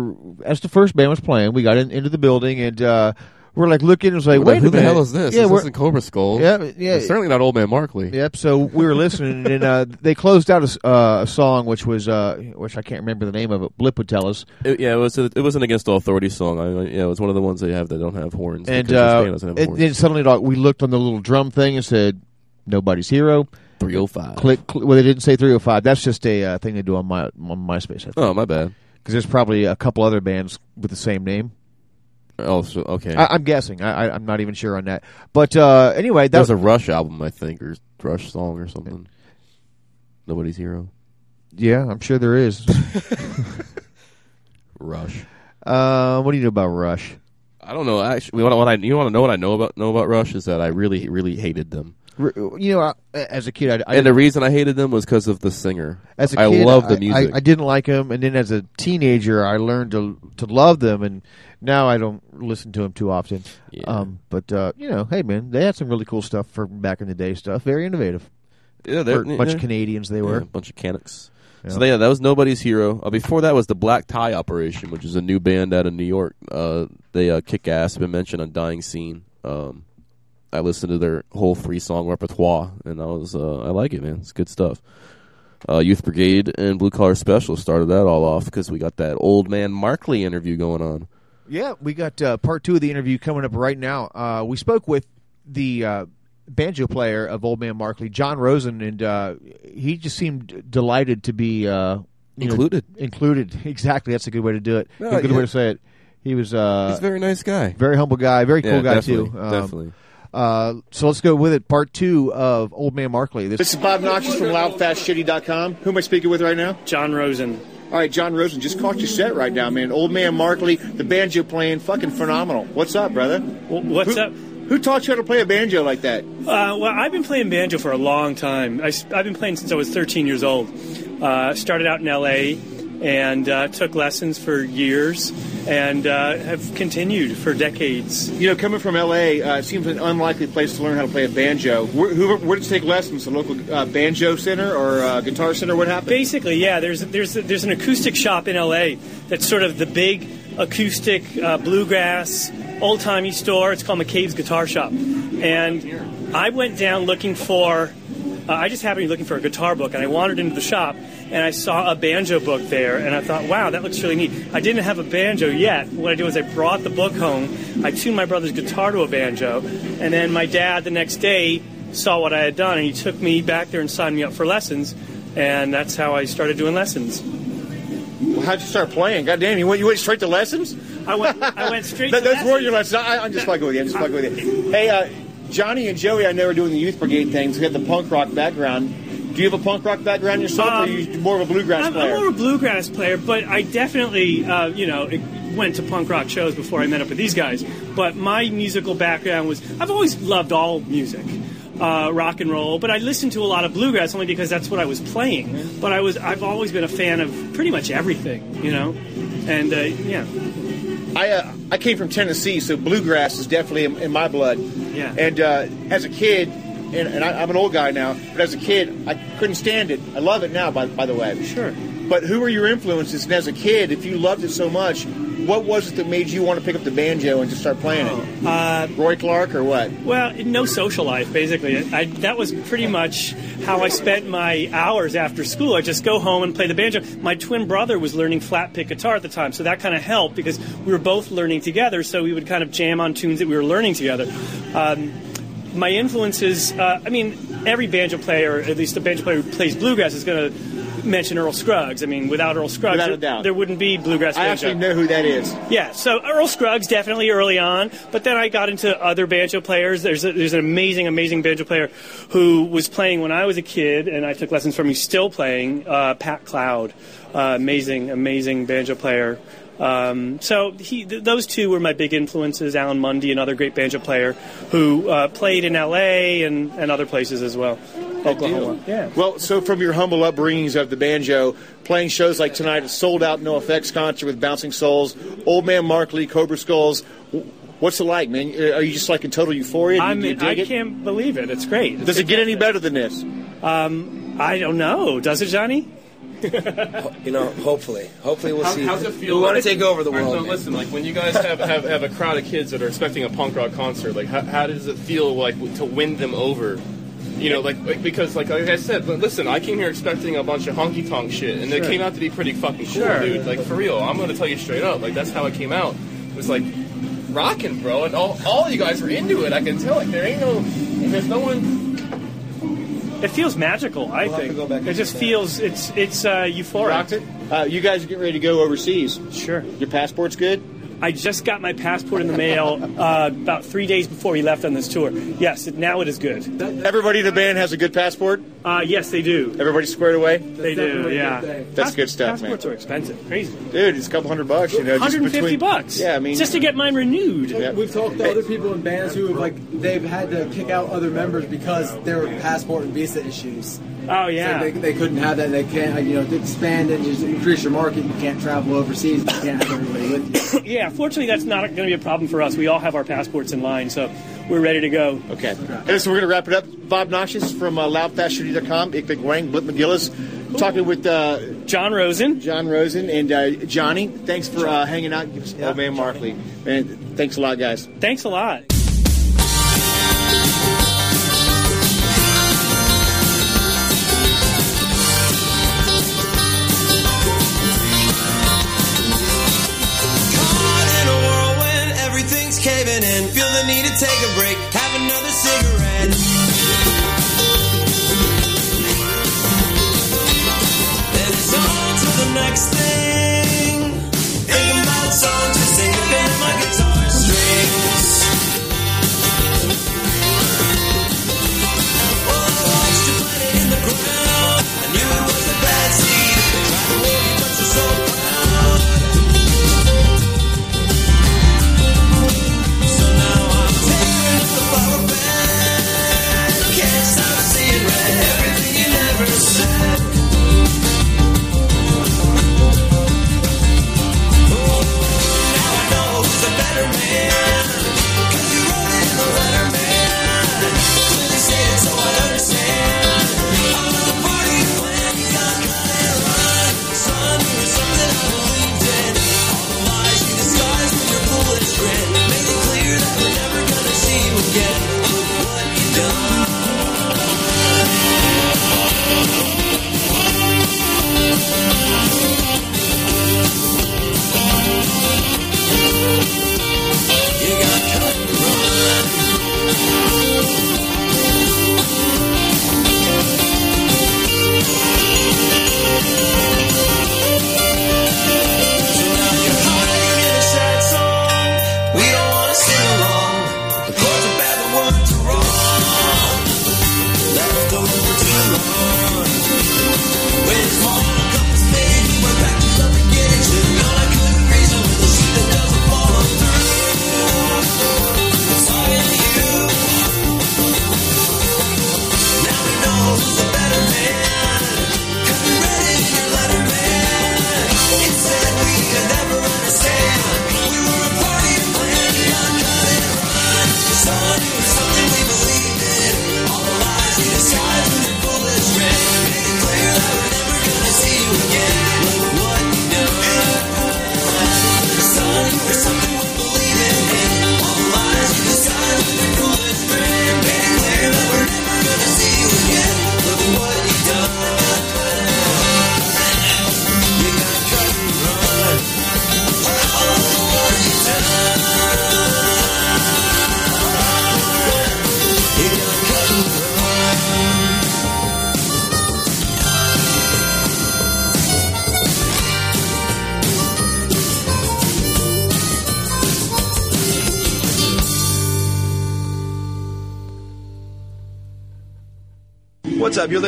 as the first band was playing. We got in, into the building and uh, we're like looking. It was like, wait who the hell is this? Yeah, This isn't Cobra Skull. Yeah, yeah. It's certainly not Old Man Markley. Yep. So we were listening, and uh, they closed out a, uh, a song, which was uh, which I can't remember the name of it. Blip would tell us. It, yeah, it was. A, it was an Against All Authority song. I, yeah, it was one of the ones they have that don't have horns. And uh, band doesn't have and horns. then suddenly, like, we looked on the little drum thing and said, "Nobody's hero." 305. Click. cl- well, they didn't say three hundred five. That's just a uh, thing they do on my on MySpace. Oh, my bad. Because there's probably a couple other bands with the same name. Oh, so, okay. I, I'm guessing. I, I, I'm not even sure on that. But uh, anyway, that was a Rush album, I think, or Rush song or something. Nobody's Hero. Yeah, I'm sure there is. Rush. Uh, what do you know about Rush? I don't know. Actually, what, what I you want to know what I know about know about Rush is that I really really hated them. You know, I, as a kid, I, I and the reason I hated them was because of the singer. as a I kid, I love the music. I, I didn't like them, and then as a teenager, I learned to to love them, and now I don't listen to them too often. Um, but uh, you know, hey man, they had some really cool stuff for back in the day. Stuff very innovative. Yeah, they're a bunch yeah. of Canadians. They Yeah, were a bunch of Canucks. Yeah. So yeah, that was Nobody's Hero. Uh, before that was the Black Tie Operation, which is a new band out of New York. Uh, they uh, kick ass. Been mentioned on Dying Scene. Um, I listened to their whole three song repertoire, and I was uh, I like it, man. It's good stuff. Uh, Youth Brigade and Blue Collar Special started that all off because we got that old man Markley interview going on. Yeah, we got uh, part two of the interview coming up right now. Uh, we spoke with the uh, banjo player of Old Man Markley, John Rosen, and uh, he just seemed delighted to be uh, you know, Included. included, exactly. That's a good way to do it. No, a good yeah. way to say it. He was uh, He's a very nice guy. very humble guy, very cool Yeah, guy too. Um, definitely. Uh, so let's go with it. Part two of Old Man Markley. This, This is Bob Noxious from LoudFastShitty.com. Who am I speaking with right now? John Rosen. All right, John Rosen, just caught your set right now, man. Old man Markley, the banjo playing, fucking phenomenal. What's up, brother? what's Who- up? Who Who taught you how to play a banjo like that? Uh, well, I've been playing banjo for a long time. I, have been playing since I was 13 years old. Uh, started out in LA and uh, took lessons for years and uh, have continued for decades. You know, coming from LA, uh, it seems an unlikely place to learn how to play a banjo. Where, who, where did you take lessons? The local uh, banjo center or uh, guitar center? What happened? Basically, yeah. There's there's there's an acoustic shop in LA that's sort of the big acoustic uh, bluegrass old timey store. It's called McCabe's Guitar Shop, and I went down looking for. Uh, I just happened to be looking for a guitar book, and I wandered into the shop, and I saw a banjo book there, and I thought, wow, that looks really neat. I didn't have a banjo yet. What I did was I brought the book home. I tuned my brother's guitar to a banjo, and then my dad the next day saw what I had done, and he took me back there and signed me up for lessons, and that's how I started doing lessons. Well, how'd you start playing? God damn, you went, you went straight to lessons? I went, I went straight that, to Those lessons. were your lessons. I, I'm just fucking with you. I'm just fucking with you. Hey, uh, Johnny and Joey, I know are doing the Youth Brigade things. We have the punk rock background. Do you have a punk rock background yourself, or are you more of a bluegrass I'm, player? I'm more of a bluegrass player, but I definitely, uh, you know, went to punk rock shows before I met up with these guys. But my musical background was I've always loved all music. Uh, rock and roll, but I listened to a lot of bluegrass only because that's what I was playing. But I was I've always been a fan of pretty much everything, you know, and uh, yeah. I uh, I came from Tennessee, so bluegrass is definitely in, in my blood. Yeah. And uh, as a kid, and, and I, I'm an old guy now, but as a kid, I couldn't stand it. I love it now, by, by the way. Sure. But who were your influences? And as a kid, if you loved it so much, what was it that made you want to pick up the banjo and just start playing it? Uh, Roy Clark or what? Well, no social life, basically. I, that was pretty much how I spent my hours after school. I just go home and play the banjo. My twin brother was learning flat pick guitar at the time, so that kind of helped because we were both learning together. So we would kind of jam on tunes that we were learning together. Um, my influences, uh, I mean, every banjo player, at least a banjo player who plays bluegrass, is going to mention Earl Scruggs. I mean, without Earl Scruggs, Without there, there wouldn't be bluegrass I banjo. actually know who that is. Yeah, so Earl Scruggs definitely early on, but then I got into other banjo players. There's a, there's an amazing, amazing banjo player who was playing when I was a kid, and I took lessons from. He's still playing. Uh, Pat Cloud, uh, amazing, amazing banjo player. Um, so he, th- those two were my big influences. Alan Munde, another great banjo player who uh, played in L.A. and, and other places as well, Oklahoma. Yeah. Well, so from your humble upbringings of the banjo, playing shows like tonight, a sold out NoFX concert with Bouncing Souls, Old Man Markley, Cobra Skulls. What's it like, man? Are you just like in total euphoria? I'm, you dig I it? can't believe it. It's great. Does it get any better than this? Um, I don't know. Does it, Johnny? You know, hopefully, hopefully we'll How, see. how's it feel? We want to take over the All right, world. so listen, like when you guys have, have, have a crowd of kids that are expecting a punk rock concert, like how, how does it feel like to win them over? You know, like, like because like, like I said, but listen, I came here expecting a bunch of honky tonk shit, and it came out to be pretty fucking cool, Sure. dude. Like for real, I'm gonna tell you straight up, like that's how it came out. It was like rocking, bro, and all all you guys were into it. I can tell. Like there ain't no, there's no one. It feels magical. I We'll have think go back it just check that. feels it's it's uh, euphoric. Rocked it? Uh, you guys are getting ready to go overseas. Sure. Your passport's good? I just got my passport in the mail uh, about three days before we left on this tour. Yes, it, now it is good. Everybody in the band has a good passport? Uh, yes, they do. Everybody squared away? They do. Yeah. That's good stuff, man. Passports are expensive. Crazy. Dude, it's a couple hundred bucks, you know. just 150 between- bucks. Yeah, I mean, just to get mine renewed. We've talked to other people in bands who have like they've had to kick out other members because there were passport and visa issues. Oh yeah. So they, they couldn't have that. They can't, you know, expand and just increase your market. You can't travel overseas. You can't have everybody with you. yeah. Fortunately, that's not going to be a problem for us. We all have our passports in line, so we're ready to go. Okay. Hey, listen, we're going to wrap it up. Bob Noxious from uh, loudfastshitty.com, Big Big Wang, Blip McGillis, talking with uh, John Rosen. John Rosen and uh, Johnny. Thanks for uh, hanging out. Give us Old Man Markley. Man, thanks a lot, guys. Thanks a lot. Caving in. Feel the need to take a break, have another cigarette. Then it's on to the next thing. Thinking about songs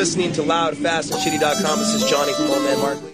listening to Loud, Fast, and Shitty.com. This is Johnny from Old Man Mark.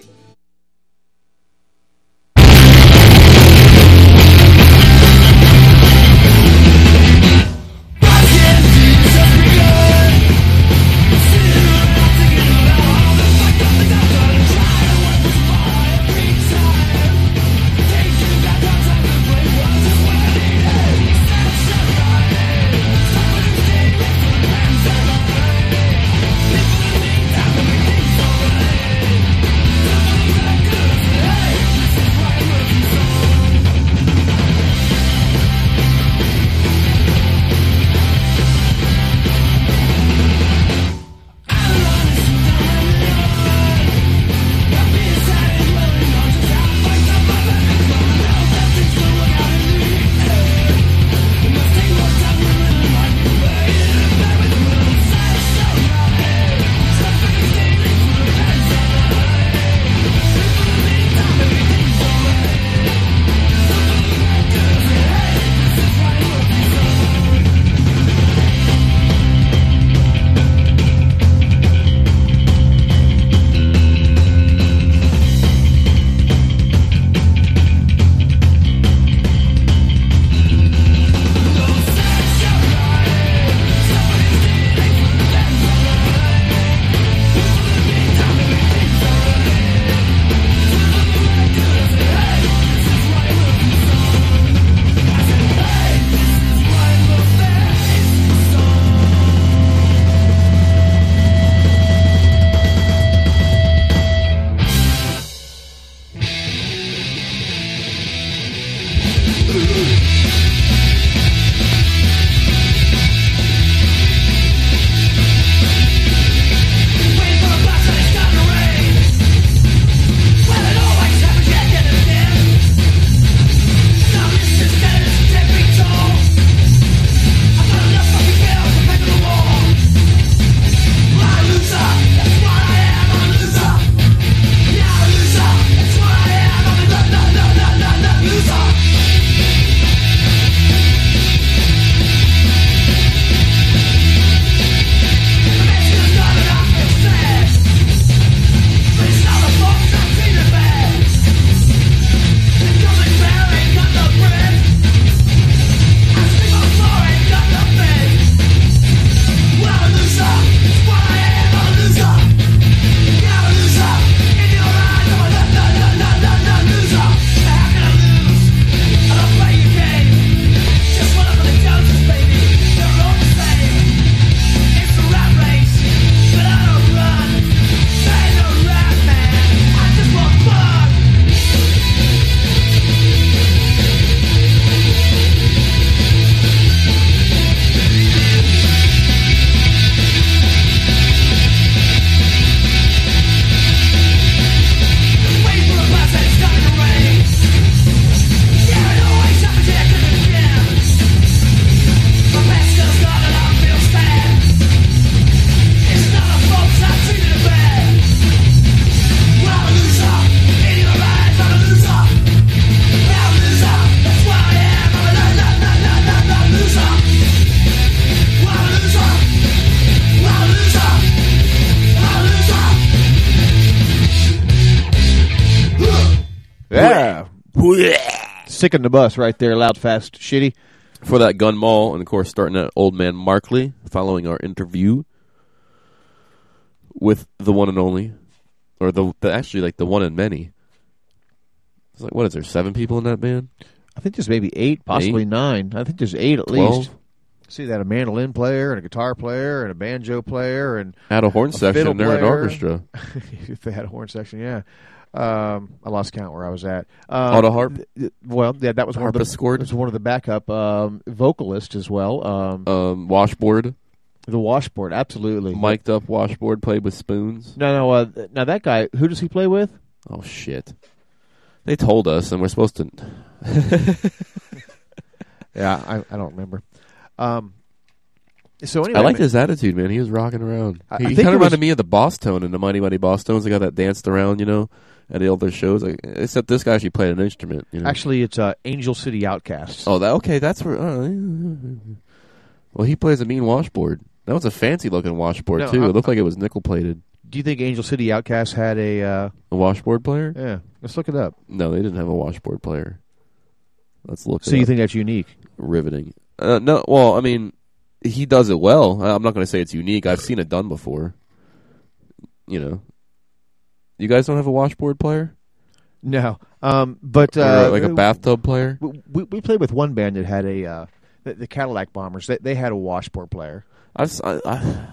Sick in the bus right there, loud, fast, shitty. For that gun mall, and of course, starting at Old Man Markley, following our interview with the one and only, or the, the actually like the one and many. It's like what is there? Seven people in that band? I think there's maybe eight, possibly Eight? nine. I think there's eight at Twelve? least. See that a mandolin player and a guitar player and a banjo player and Had a horn a section, they're an orchestra. if they had a horn section, yeah. Um, I lost count where I was at. Um, Auto harp? Well, yeah, that was one of the Harpsichord? was one of the backup um, vocalists as well. Um, Um, washboard, the washboard, absolutely. mic'd up washboard, played with spoons. No, no. Uh, now that guy, who does he play with? Oh shit! They told us, and we're supposed to. Yeah, I, I don't remember. Um, so anyway, I liked man- his attitude, man. He was rocking around. I- I he kind of reminded me of the Bosstone and the Mighty Mighty Bosstones. The guy that danced around, you know, at all their shows. Like, except this guy actually played an instrument. You know? Actually, it's uh, Angel City Outcasts. oh, that okay? That's where. Uh, well, he plays a mean washboard. That was a fancy looking washboard No, too. I- it looked like it was nickel plated. Do you think Angel City Outcasts had a? Uh, A washboard player? yeah, let's look it up. No, they didn't have a washboard player. Let's look. So you up. think that's unique? riveting? Uh, no, well, I mean, he does it well. I'm not going to say it's unique. I've seen it done before. You know, you guys don't have a washboard player, No, um, but uh, like a bathtub player. We, we, played with one band that had a uh, the, the Cadillac Bombers. They, they had a washboard player. I've, s- I, I-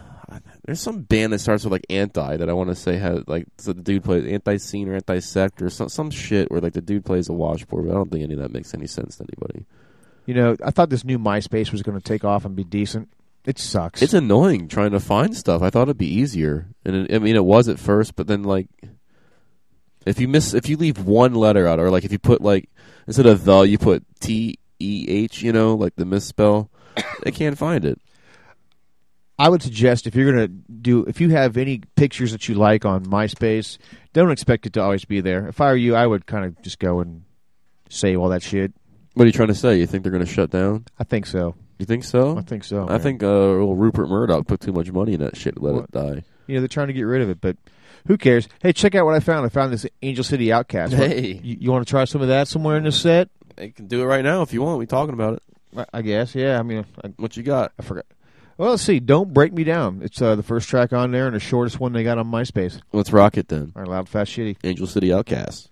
there's some band that starts with like anti that I want to say had like so the dude plays anti scene or anti sect or some some shit where like the dude plays a washboard. But I don't think any of that makes any sense to anybody. You know, I thought this new MySpace was going to take off and be decent. It sucks. It's annoying trying to find stuff. I thought it'd be easier, and it, I mean it was at first, but then like if you miss if you leave one letter out, or like if you put like instead of the you put T E H, you know, like the misspell, they can't find it. I would suggest if you're going to do, if you have any pictures that you like on MySpace, don't expect it to always be there. If I were you, I would kind of just go and save all that shit. What are you trying to say? You think they're going to shut down? I think so. You think so? I think so. I man. think uh, Rupert Murdoch put too much money in that shit to let it die. You know, they're trying to get rid of it, but who cares? Hey, check out what I found. I found this Angel City Outcast. What- Hey. you, you want to try some of that somewhere in this set? You can do it right now if you want. We talking about it. I- I guess, yeah. I mean, I, what you got? I forgot. Well, let's see. Don't break me down. It's uh, the first track on there and the shortest one they got on MySpace. Let's rock it then. All right, loud, fast, shitty. Angel City Outcast.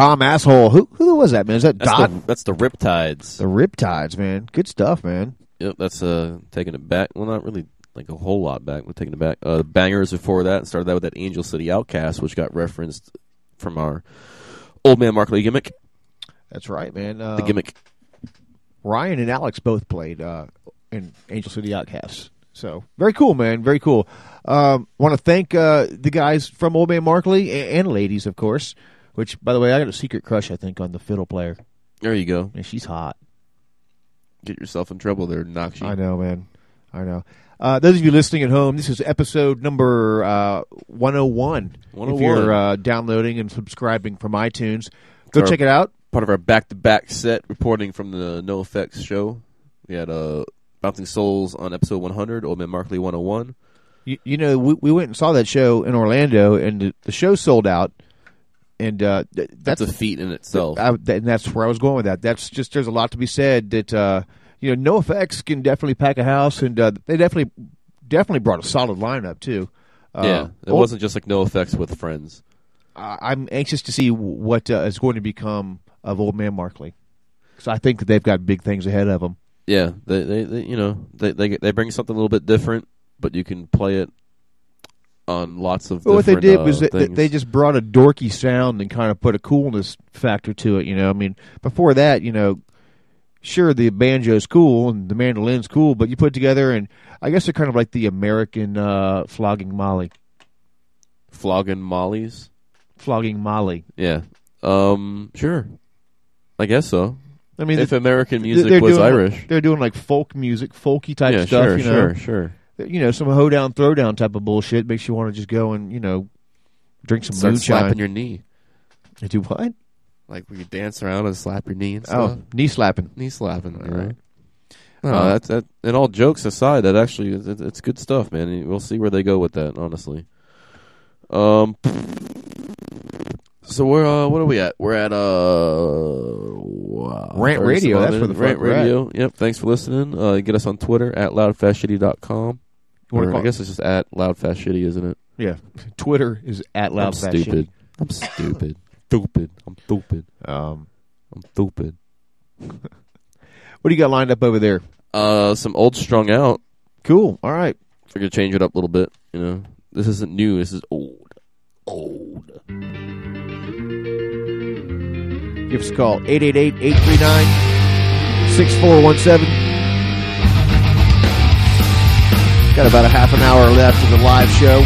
Com asshole. Who who was that man? Is that That's Dot? the, that's the Riptides. The Riptides, man. Good stuff, man. Yep, that's uh taking it back. Well, not really like a whole lot back. We're taking it back. Uh, the bangers before that started that with that Angel City Outcast, which got referenced from our old man Markley gimmick. That's right, man. Uh, the gimmick. Ryan and Alex both played uh, in Angel City Outcasts. So very cool, man. Very cool. Um, Want to thank uh, the guys from Old Man Markley and, and ladies, of course. Which, by the way, I got a secret crush. I think on the fiddle player. There you go. And she's hot. Get yourself in trouble there, Nakshi. I know, man. I know. Uh, those of you listening at home, this is episode number uh, 101. If you're uh, downloading and subscribing from iTunes, go Our- check it out. Part of our back-to-back set reporting from the NoFX show. We had uh, Bouncing Souls on episode 100, Old Man Markley 101. You, you know, we, we went and saw that show in Orlando, and the, the show sold out. And uh, th- That's a feat in itself. I, th- and that's where I was going with that. That's just there's a lot to be said. That uh, you know, NoFX can definitely pack a house, and uh, they definitely definitely brought a solid lineup too. Uh, yeah, it old- wasn't just like NoFX with friends. I- I'm anxious to see what uh, is going to become of Old Man Markley. because I think that they've got big things ahead of them. Yeah, they, they, they you know they they they bring something a little bit different, but you can play it on lots of. But what they did uh, was things. they just brought a dorky sound and kind of put a coolness factor to it. You know, I mean, before that, you know, sure the banjo's cool and the mandolin's cool, but you put it together and I guess they're kind of like the American uh, flogging Molly, flogging Mollies, flogging Molly. Yeah, um, sure, I guess so. I mean, if the- American music was doing- Irish, they're doing like folk music, folky type Yeah, stuff. sure, you know, sure, sure. You know, some hoedown, throwdown type of bullshit makes you want to just go and you know drink some start moonshine. slapping your knee. You do what? Like you dance around and slap your knee and Oh, knee slapping. knee slapping. All right. No, Uh, that's that. And all jokes aside, that actually is- it, it's good stuff, man. We'll see where they go with that. Honestly. Um. So we're uh, what are we at? We're at uh, wow, Rant Radio, that's where the. Rant. Radio. Yep. Thanks for listening. Uh, get us on Twitter at loudfastshitty.com. Or I guess it's just at loud fast loudfastshitty, isn't it? Yeah, Twitter is at loud I'm fast shitty. stupid. I'm stupid. stupid. I'm stupid. Um, I'm stupid. What do you got lined up over there? Uh, some old strung out. Cool. All right. We're gonna change it up a little bit. You know, this isn't new. This is old. Old. Give us a call 888-839-6417. Got about a half an hour left of the live show.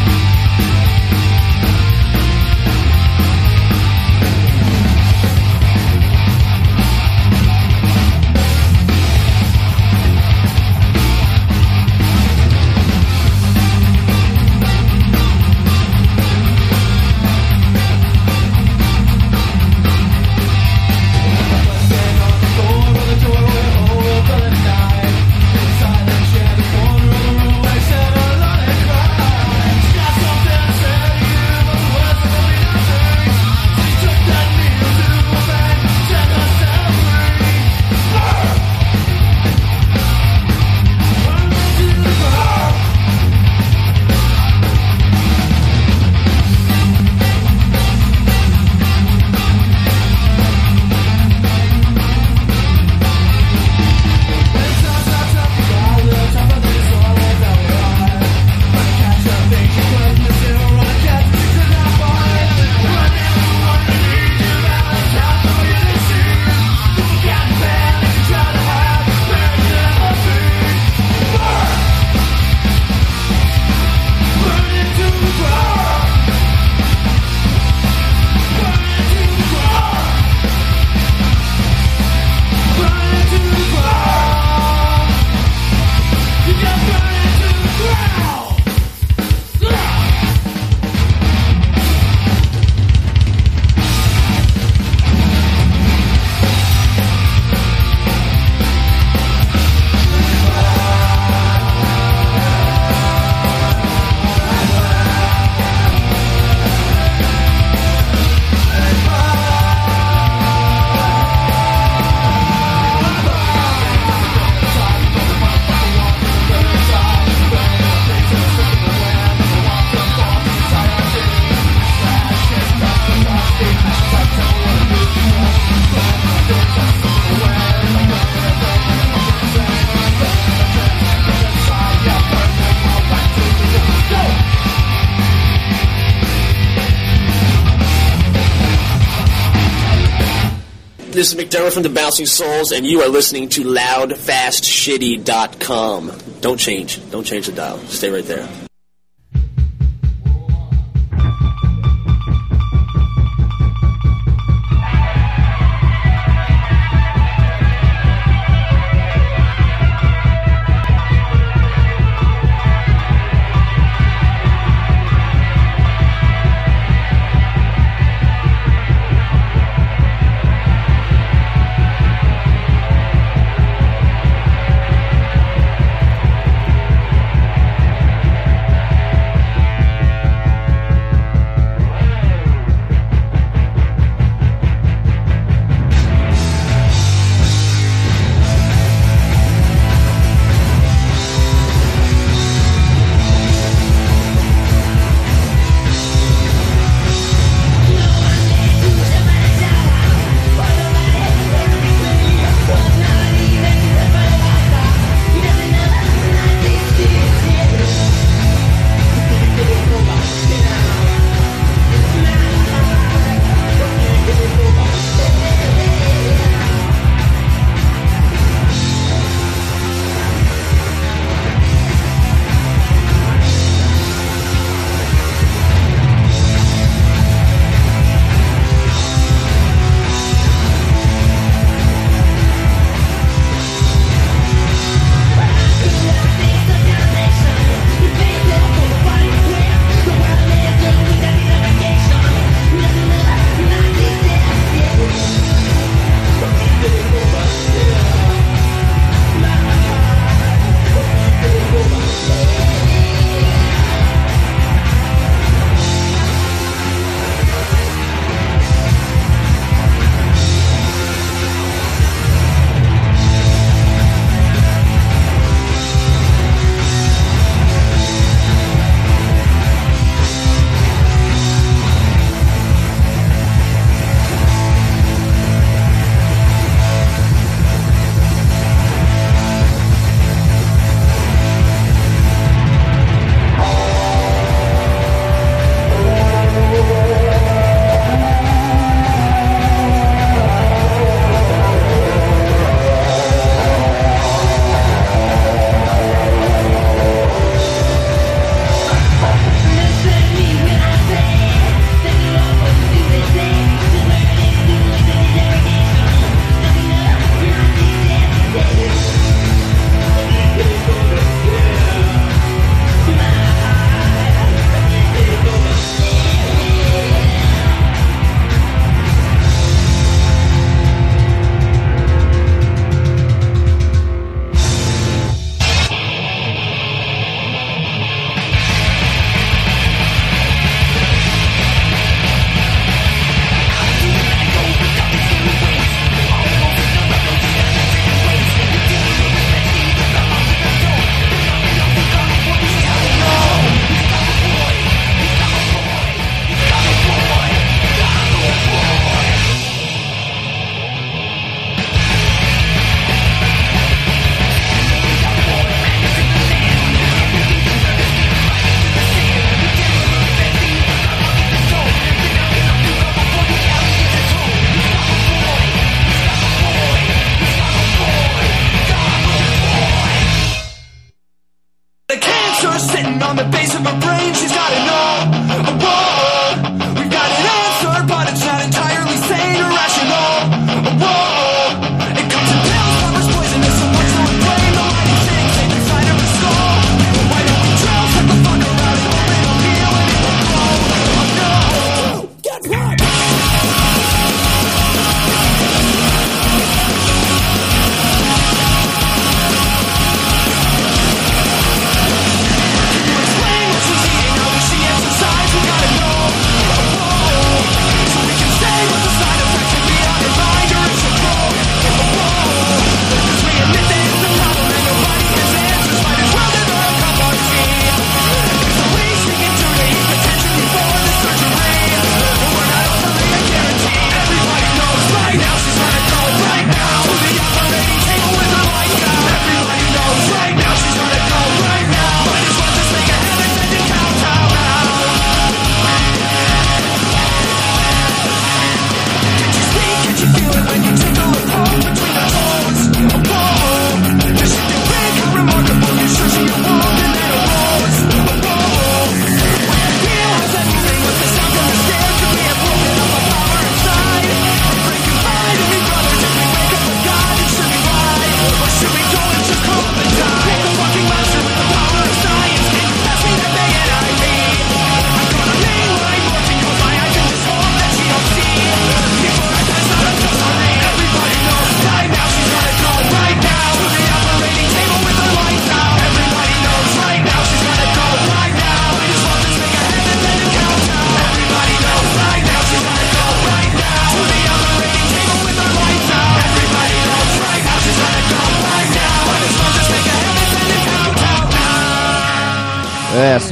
Dermot from the Bouncing Souls, and you are listening to LoudFastShitty.com. Don't change. Don't change the dial. Stay right there.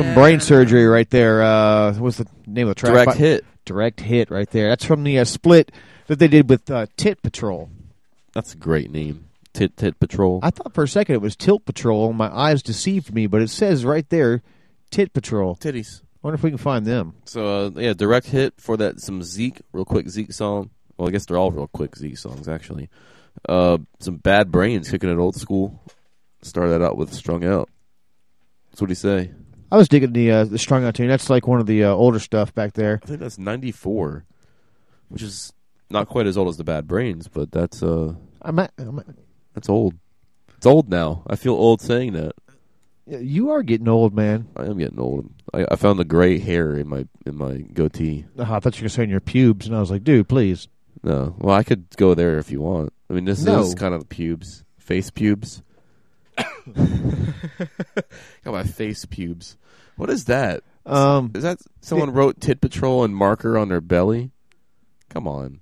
Some brain surgery right there. Uh, what's the name of the track? Direct Hit. Direct hit right there. That's from the uh, split that they did with uh, Tit Patrol. That's a great name. Tit Tit Patrol. I thought for a second it was Tilt Patrol. My eyes deceived me, but it says right there, Tit Patrol. Titties. Wonder if we can find them. So uh, yeah, direct hit for that. Some Zeke, real quick Zeke song. Well, I guess they're all real quick Zeke songs actually. Uh, some Bad Brains kicking it old school. Start that out with Strung Out. That's what he say. I was digging the uh, the strung out tune. That's like one of the uh, older stuff back there. I think that's ninety four, which is not quite as old as the Bad Brains, but that's uh, I'm at, I'm at, that's old. It's old now. I feel old saying that. you are getting old, man. I am getting old. I, I found the gray hair in my in my goatee. Oh, I thought you were saying your pubes, and I was like, dude, please. No, well, I could go there if you want. I mean, this No. is kind of pubes, face pubes. Got my face pubes. What is that? Um, is that someone wrote "Tit Patrol" and marker on their belly? Come on,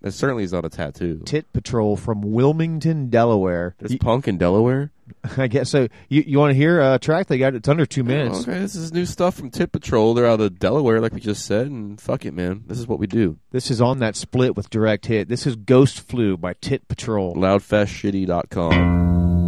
that certainly is not a tattoo. Tit Patrol from Wilmington, Delaware. There's punk in Delaware. I guess so. You you want to hear a track? They got it's under two minutes. Okay, this is new stuff from Tit Patrol. They're out of Delaware, like we just said, and fuck it, man. This is what we do. This is on that split with Direct Hit. This is Ghost Flu by Tit Patrol. Loudfastshitty.com.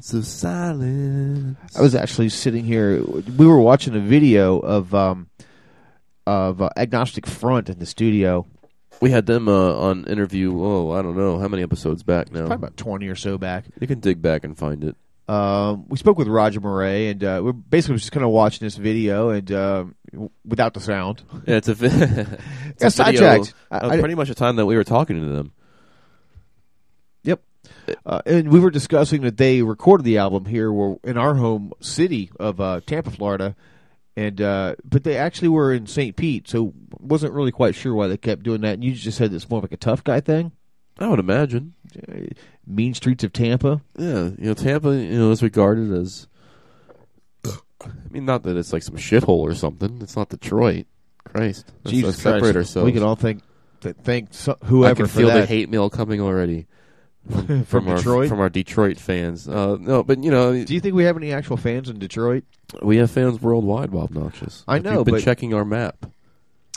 moments of silence. I was actually sitting here. We were watching a video of um, of uh, Agnostic Front in the studio. We had them uh, on interview. Oh, I don't know how many episodes back now. Probably about twenty or so back. You can dig back and find it. Um, we spoke with Roger Miret, and uh, we're basically just kind of watching this video and uh, without the sound. Yeah, it's a, vi- it's Yeah, a video sidetracked. I- of I- pretty much the time that we were talking to them. Uh, and we were discussing that they recorded the album here were in our home city of uh, Tampa, Florida, and uh, but they actually were in St. Pete, so wasn't really quite sure why they kept doing that. And you just said it's more like a tough guy thing. I would imagine. Mean streets of Tampa. Yeah, you know, Tampa, you know, is regarded as. I mean, not that it's like some shithole or something. It's not Detroit. Christ, Jesus let's separate Christ. ourselves. We can all think th- thank whoever I can feel the hate mail coming already from, From our, Detroit? from our Detroit fans. Uh, no, but you know, Do you think we have any actual fans in Detroit? we have fans worldwide. Bob Noxious. I If know, been but- checking our map.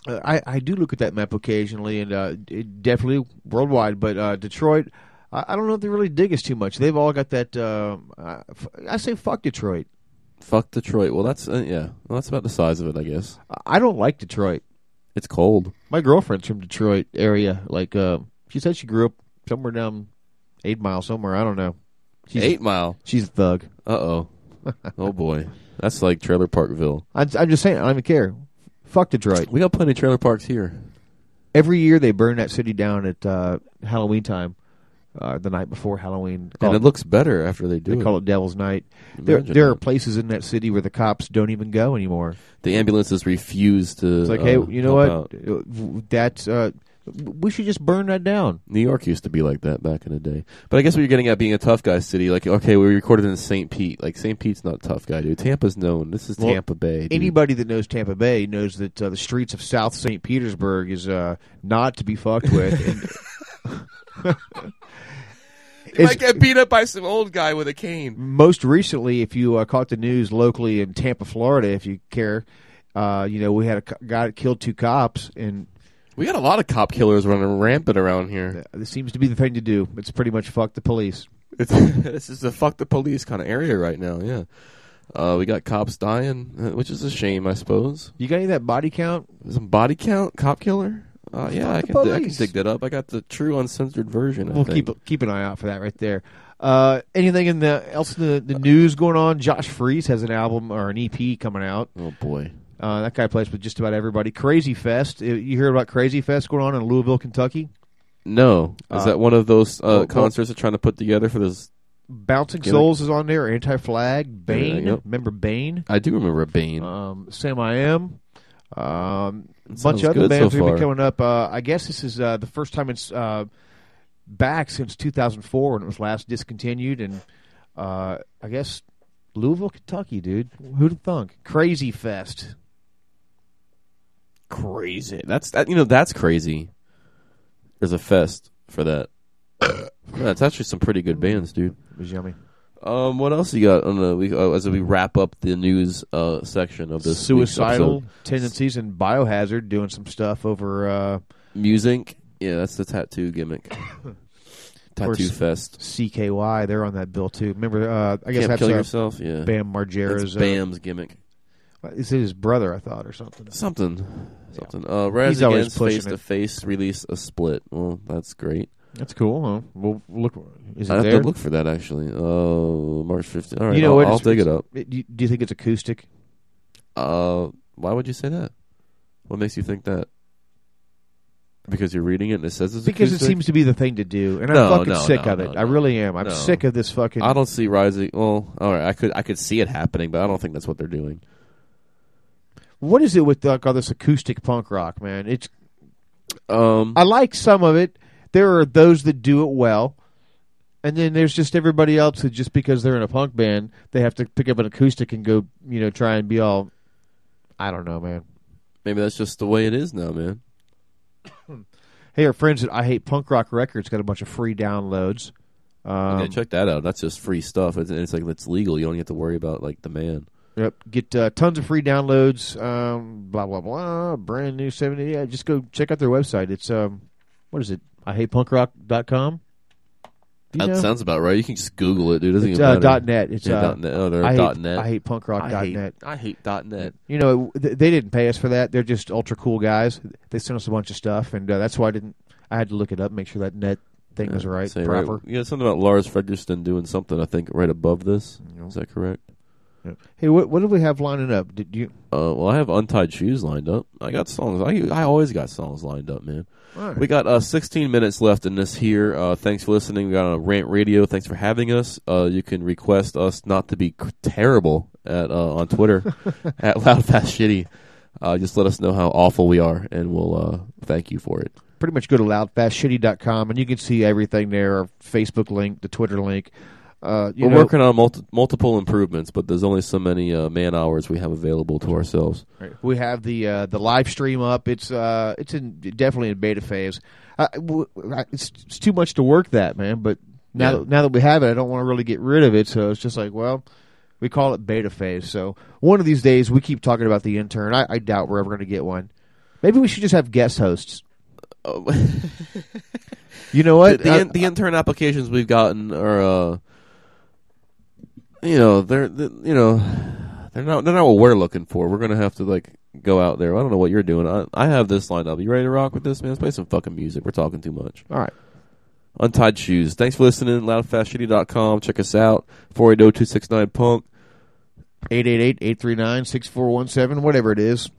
Uh, I I do look at that map occasionally, and uh, it definitely worldwide. But uh, Detroit, I, I don't know if they really dig us too much. They've all got that. um I, I say fuck Detroit. Fuck Detroit. Well, that's uh, yeah. Well, that's about the size of it, I guess. I don't like Detroit. It's cold. My girlfriend's from Detroit area. Like uh, she said, she grew up somewhere down eight mile somewhere. I don't know. She's Eight Mile. She's a thug. Uh oh. oh boy, that's like Trailer Parkville. I, I'm just saying. I don't even care. Fuck Detroit. We got plenty of trailer parks here. Every year they burn that city down at uh, Halloween time, uh, the night before Halloween. And it looks better after they do They it. call it Devil's Night. There, there are places in that city where the cops don't even go anymore. The ambulances refuse to. It's like, uh, hey, you know what? out. That's uh, we should just burn that down. New York used to be like that back in the day. But I guess what you're getting at being a tough guy city, like okay, we recorded in St. Pete. Like St. Pete's not a tough guy, dude. Tampa's known. This is Well, Tampa Bay. dude. Anybody that knows Tampa Bay knows that uh, the streets of South St. Petersburg is uh, not to be fucked with. You might get beat up by some old guy with a cane. Most recently, if you uh, caught the news locally in Tampa, Florida, if you care, uh, you know we had a guy that killed two cops, and We got a lot of cop killers running rampant around here. this seems to be the thing to do. It's pretty much fuck the police. It's, this is the fuck the police kind of area right now. Yeah, uh, we got cops dying, uh, which is a shame, I suppose. You got any of that body count? Some body count, cop killer. Uh, yeah, I can, I can dig that up. I got the true uncensored version. We'll keep keep an eye out for that right there. Uh, anything in the else in the, the news going on? Josh Freese has an album or an EP coming out. Oh boy, uh, that guy plays with just about everybody. Krazy Fest. You hear about Krazy Fest going on in Louisville, Kentucky? No, is Uh, that one of those uh, well- concerts they're trying to put together for this? Bouncing Gimmick? Souls is on there. Anti Flag. Bane. Yeah, yep. Remember Bane? I do remember Bane. Um, Sam I Am. Um, a bunch of other bands so are going to be coming up. Uh, I guess this is uh, the first time it's uh, back since 2004 when it was last discontinued. And uh, I guess Louisville, Kentucky, dude. Who'd have thunk? Krazy Fest. Crazy. That's that. You know, that's crazy. There's a fest for that. That's actually some pretty good bands, dude. It was yummy. Um, what else you got on the we, uh, as we wrap up the news uh, section of this Suicidal tendencies and biohazard doing some stuff over uh, music? Yeah, that's the tattoo gimmick. Tattoo fest. CKY, they're on that bill too. Remember, uh, I guess Camp that's kill uh, yourself. Yeah, Bam Margera's uh, Bam's gimmick. Is it his brother? I thought or something. Something, something. Uh, Raz He's always Against pushing face it. to face release a split. Well, that's great. That's cool. Huh? Well, look, is it I have there? to look for that actually. Uh, March 15th. All right, you know I'll, what? I'll It's- dig it it's- up. Do you, do you think it's acoustic? Uh, why would you say that? What makes you think that? Because you're reading it and it says it's Because it seems to be the thing to do, and I'm No, fucking no, sick no, of it. no, I no. really am. I'm No. sick of this fucking. I don't see rising. Well, all right, I could I could see it happening, but I don't think that's what they're doing. What is it with like, all this acoustic punk rock, man? It's. Um, I like some of it. There are those that do it well, and then there's just everybody else who just because they're in a punk band, they have to pick up an acoustic and go, you know, try and be all. I don't know, man. Maybe that's just the way it is now, man. Hey, our friends at I Hate Punk Rock Records got a bunch of free downloads. Um, okay, check that out. That's just free stuff. It's, it's like it's legal. You don't have to worry about like the man. Yep, get uh, tons of free downloads. Um, blah blah blah. Brand new seventy. Yeah, just go check out their website. It's um, what is it? I hate punkrock.com. Do you That know? sounds about right. You can just Google it, dude. It doesn't It's even uh, dot net. It's yeah, uh, dot net. Oh, they're I dot hate, net. I hate punkrock I dot hate- net. I hate dot net. You know, th- they didn't pay us for that. They're just ultra cool guys. They sent us a bunch of stuff, and uh, that's why I didn't. I had to look it up, make sure that net thing was right, proper. Yeah, something about Lars Frederiksen doing something. I think right above this. Is that correct? Hey, what what do we have lining up? Did you? Uh, well, I have Untied Shoes lined up. I got songs. I I always got songs lined up, man. Right. We got uh, 16 minutes left in this here. Uh, thanks for listening. We got on Rant Radio. Thanks for having us. Uh, you can request us not to be terrible at uh, on Twitter at Loud Fast Shitty. Uh, just let us know how awful we are, and we'll uh, thank you for it. pretty much go to loudfastshitty.com and you can see everything there our facebook link the twitter link uh, We're know, working on multi- multiple improvements, but there's only so many uh, man hours we have available to ourselves. we have the uh, the live stream up. It's uh it's in definitely in beta phase. Uh, it's, it's too much to work that man but now Yeah. that, now that we have it i don't want to really get rid of it. So it's just like well we call it beta phase. So one of these days we keep talking about the intern. I, I doubt we're ever going to get one. Maybe we should just have guest hosts. You know what? The, the, in- the intern applications we've gotten are, uh, you know, they're, they you know, they're not they're not what we're looking for. We're gonna have to like go out there. I don't know what you're doing. I, I have this lined up. You ready to rock with this, man? Let's play some fucking music. We're talking too much. All right. Untied Shoes. Thanks for listening. Loudfastshitty.com. Check us out. 480-269-PUNK. 888-839-6417 whatever it is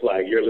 Flag. You're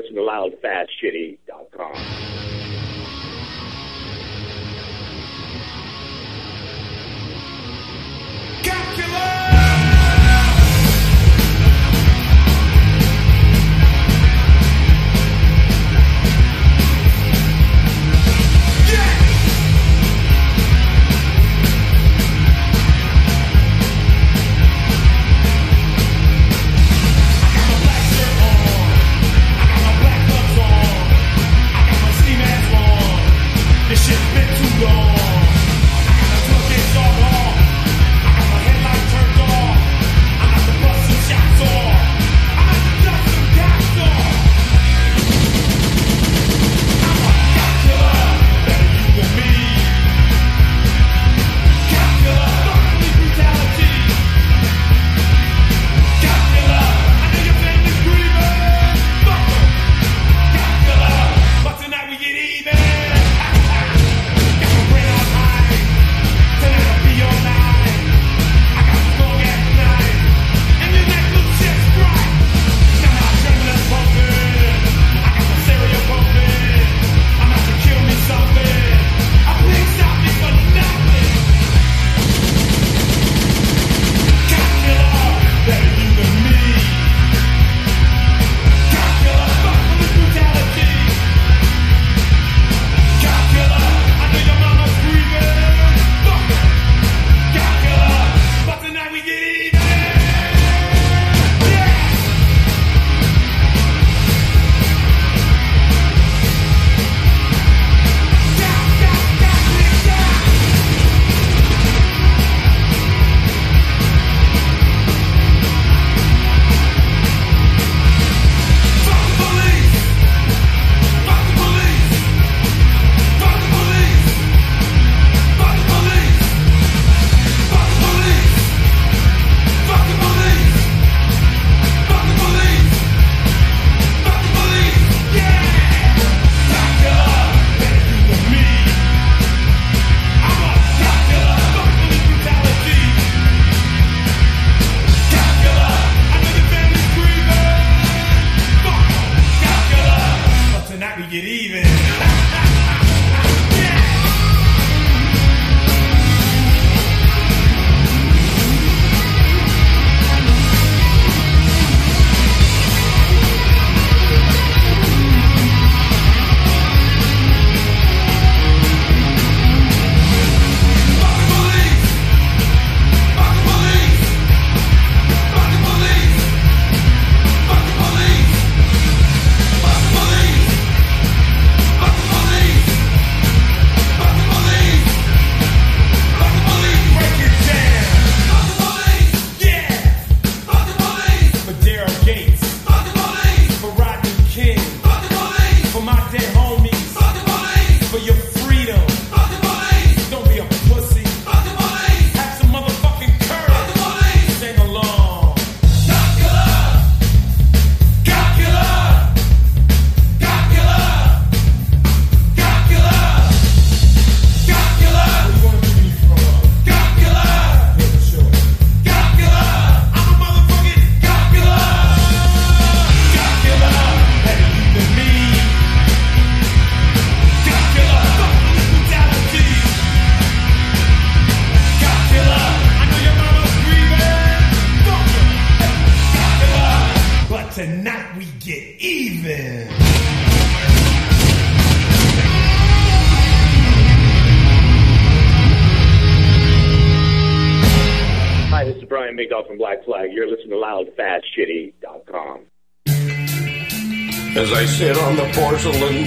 on the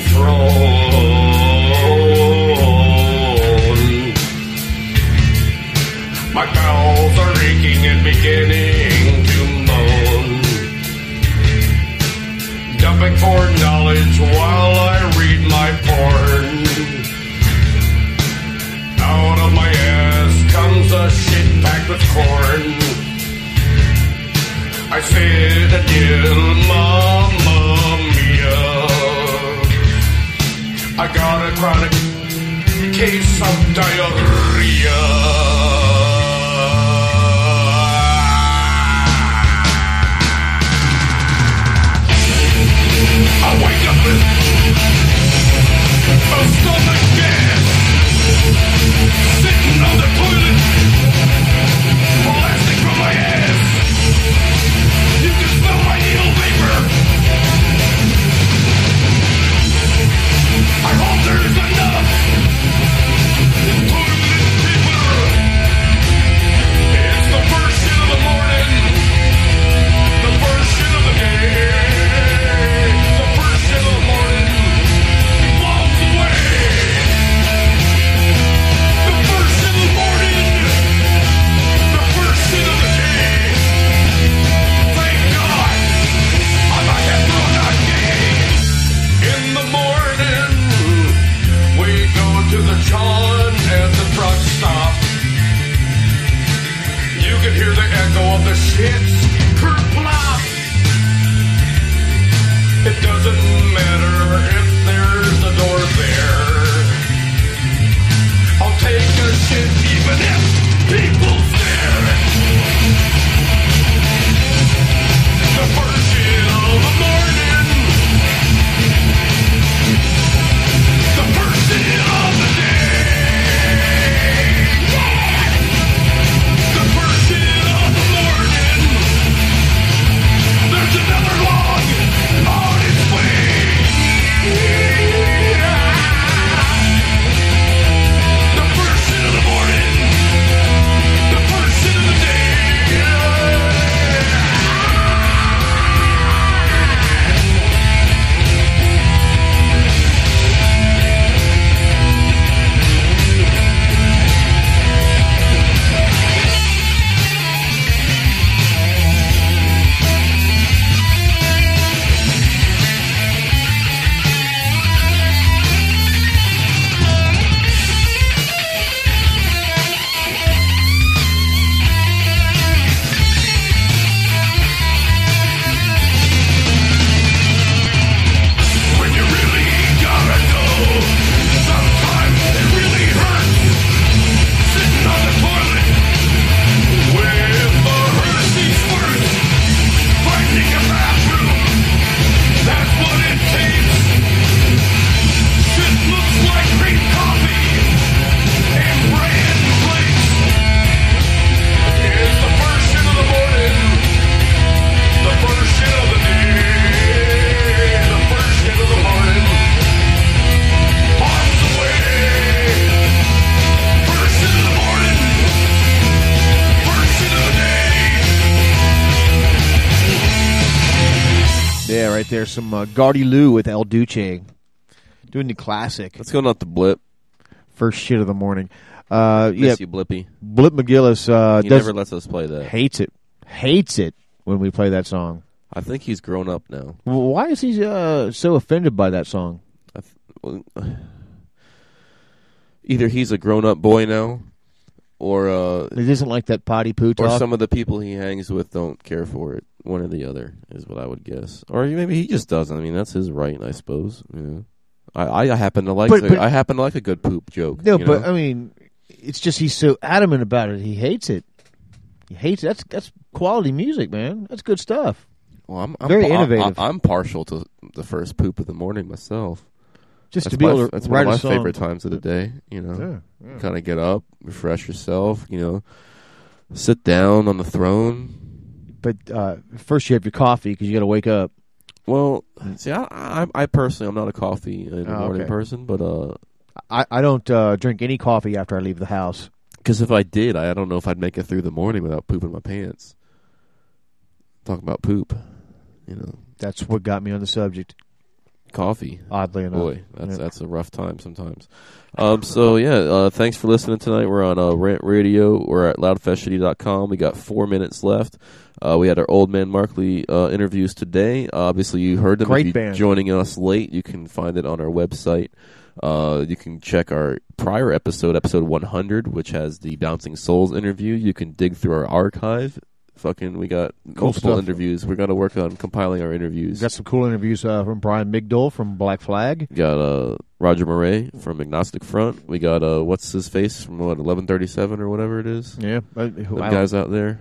Gardy Lou with El Duce doing the classic. Let's go not the blip. First shit of the morning. Uh, Miss yeah, you, Blippy. Blip McGillis uh, He never lets us play that. Hates it. Hates it when we play that song. I think he's grown up now. Well, why is he uh, so offended by that song? I th- well, either he's a grown up boy now, or uh, It isn't like that potty poo or some of the people he hangs with don't care for it. One or the other is what I would guess, or maybe he just doesn't. I mean, that's his right, I suppose. You know, I, I happen to like But- the- but- I happen to like a good poop joke. No, but know? I mean, it's just he's so adamant about it. He hates it. He hates it. That's that's quality music, man. That's good stuff. Well, I'm, I'm very innovative. I'm, partial to the first poop of the morning myself. Just That's to be my- able to that's write one of my song. favorite times of the day. You know, Yeah, yeah. kind of get up, refresh yourself. You know, sit down on the throne. But uh, first, you have your coffee because you got to wake up. Well, see, I, I, I personally, I'm not a coffee in the Oh, morning okay. person, but uh, I, I don't uh, drink any coffee after I leave the house. Because if I did, I don't know if I'd make it through the morning without pooping my pants. Talking about poop, you know. That's what got me on the subject. Coffee. Oddly enough. Boy, that's Yeah. that's a rough time sometimes. Um, so yeah, uh, thanks for listening tonight. We're on uh, Rant Radio. We're at loudfastshitty.com. We got four minutes left. Uh, we had our Old Man Markley uh, interviews today. obviously, you heard them. Great if band. joining us late, you can find it on our website. Uh, you can check our prior episode, episode 100, which has the Bouncing Souls interview. You can dig through our archive. Fucking, we got Cool multiple stuff. interviews. We're going to work on compiling our interviews. Got some cool interviews uh, from Brian Migdol from Black Flag. Got uh, Roger Miret from Agnostic Front. We got uh, what's his face from what eleven thirty seven or whatever it is. Yeah, I guys out there.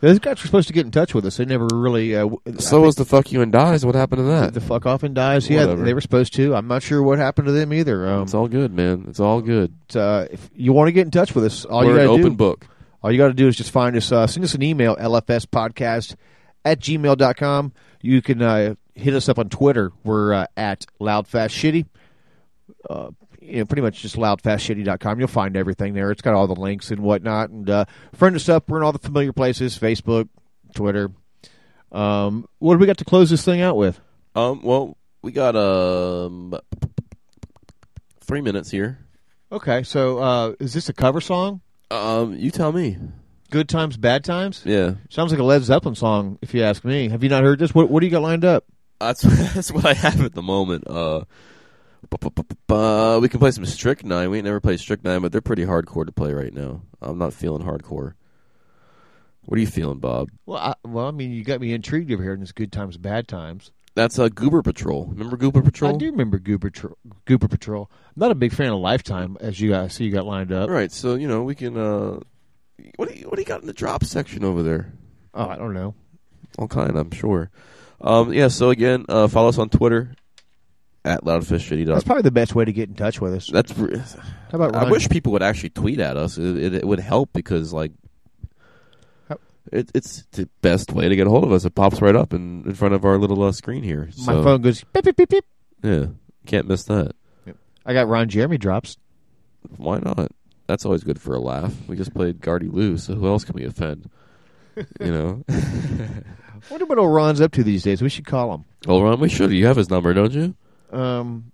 Those guys were supposed to get in touch with us. They never really. Uh, So was the fuck you and dies. What happened to that? The fuck off and dies. Yeah, they were supposed to. I'm not sure what happened to them either. Um, It's all good, man. It's all good. uh, if you want to get in touch with us, all We're you got an to open book. All you got to do is just find us. Uh, send us an email, lfspodcast at gmail.com. You can uh, hit us up on Twitter. We're uh, at loudfastshitty. Uh, you know, pretty much just loudfastshitty.com. You'll find everything there. It's got all the links and whatnot. And uh, friend us up. We're in all the familiar places: Facebook, Twitter. Um, what do we got to close this thing out with? Um. Well, we got um three minutes here. Okay, so uh, is this a cover song? Um, you tell me. Good times, bad times. Yeah. Sounds like a Led Zeppelin song, if you ask me. Have you not heard this? What What do you got lined up? That's that's what I have at the moment. Uh, we can play some Strychnine. We ain't never played Strychnine, but they're pretty hardcore to play right now. I'm not feeling hardcore. What are you feeling, Bob? Well, I, well, I mean, you got me intrigued over here in this good times, bad times. That's uh, Goober Patrol. Remember Goober Patrol? I do remember Goober, Tro- Goober Patrol. I'm not a big fan of Lifetime, as you guys see you got lined up. Right. So you know we can. Uh, what do you What do you got in the drop section over there? Oh, I don't know. All kind, I'm sure. Um, yeah. So again, uh, follow us on Twitter at loudfastshitty. That's probably the best way to get in touch with us. That's. How about I wish people would actually tweet at us. It, it, it would help because like. It, it's the best way to get a hold of us. It pops right up in, in front of our little uh, screen here. My phone goes beep beep beep beep. Yeah, can't miss that. I got Ron Jeremy drops. Why not? That's always good for a laugh. We just played Guardy Lou, so who else can we offend? you know. wonder what old Ron's up to these days. We should call him. well, Ron, we should. You have his number, don't you? Um,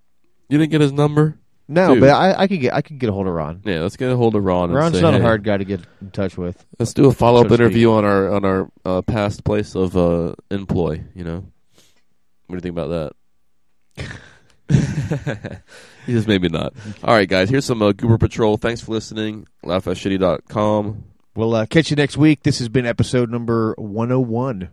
You didn't get his number? No, Dude. but I, I could get I could get a hold of Ron. Yeah, let's get a hold of Ron. and Ron's say, not a hard guy to get in touch with. Let's do a follow up so interview on our on our uh, past place of uh, employ. You know, what do you think about that? he says maybe not. All right, guys. Here's some uh, Goober Patrol. Thanks for listening. Loudfastshitty.com. We'll uh, catch you next week. This has been episode number 101.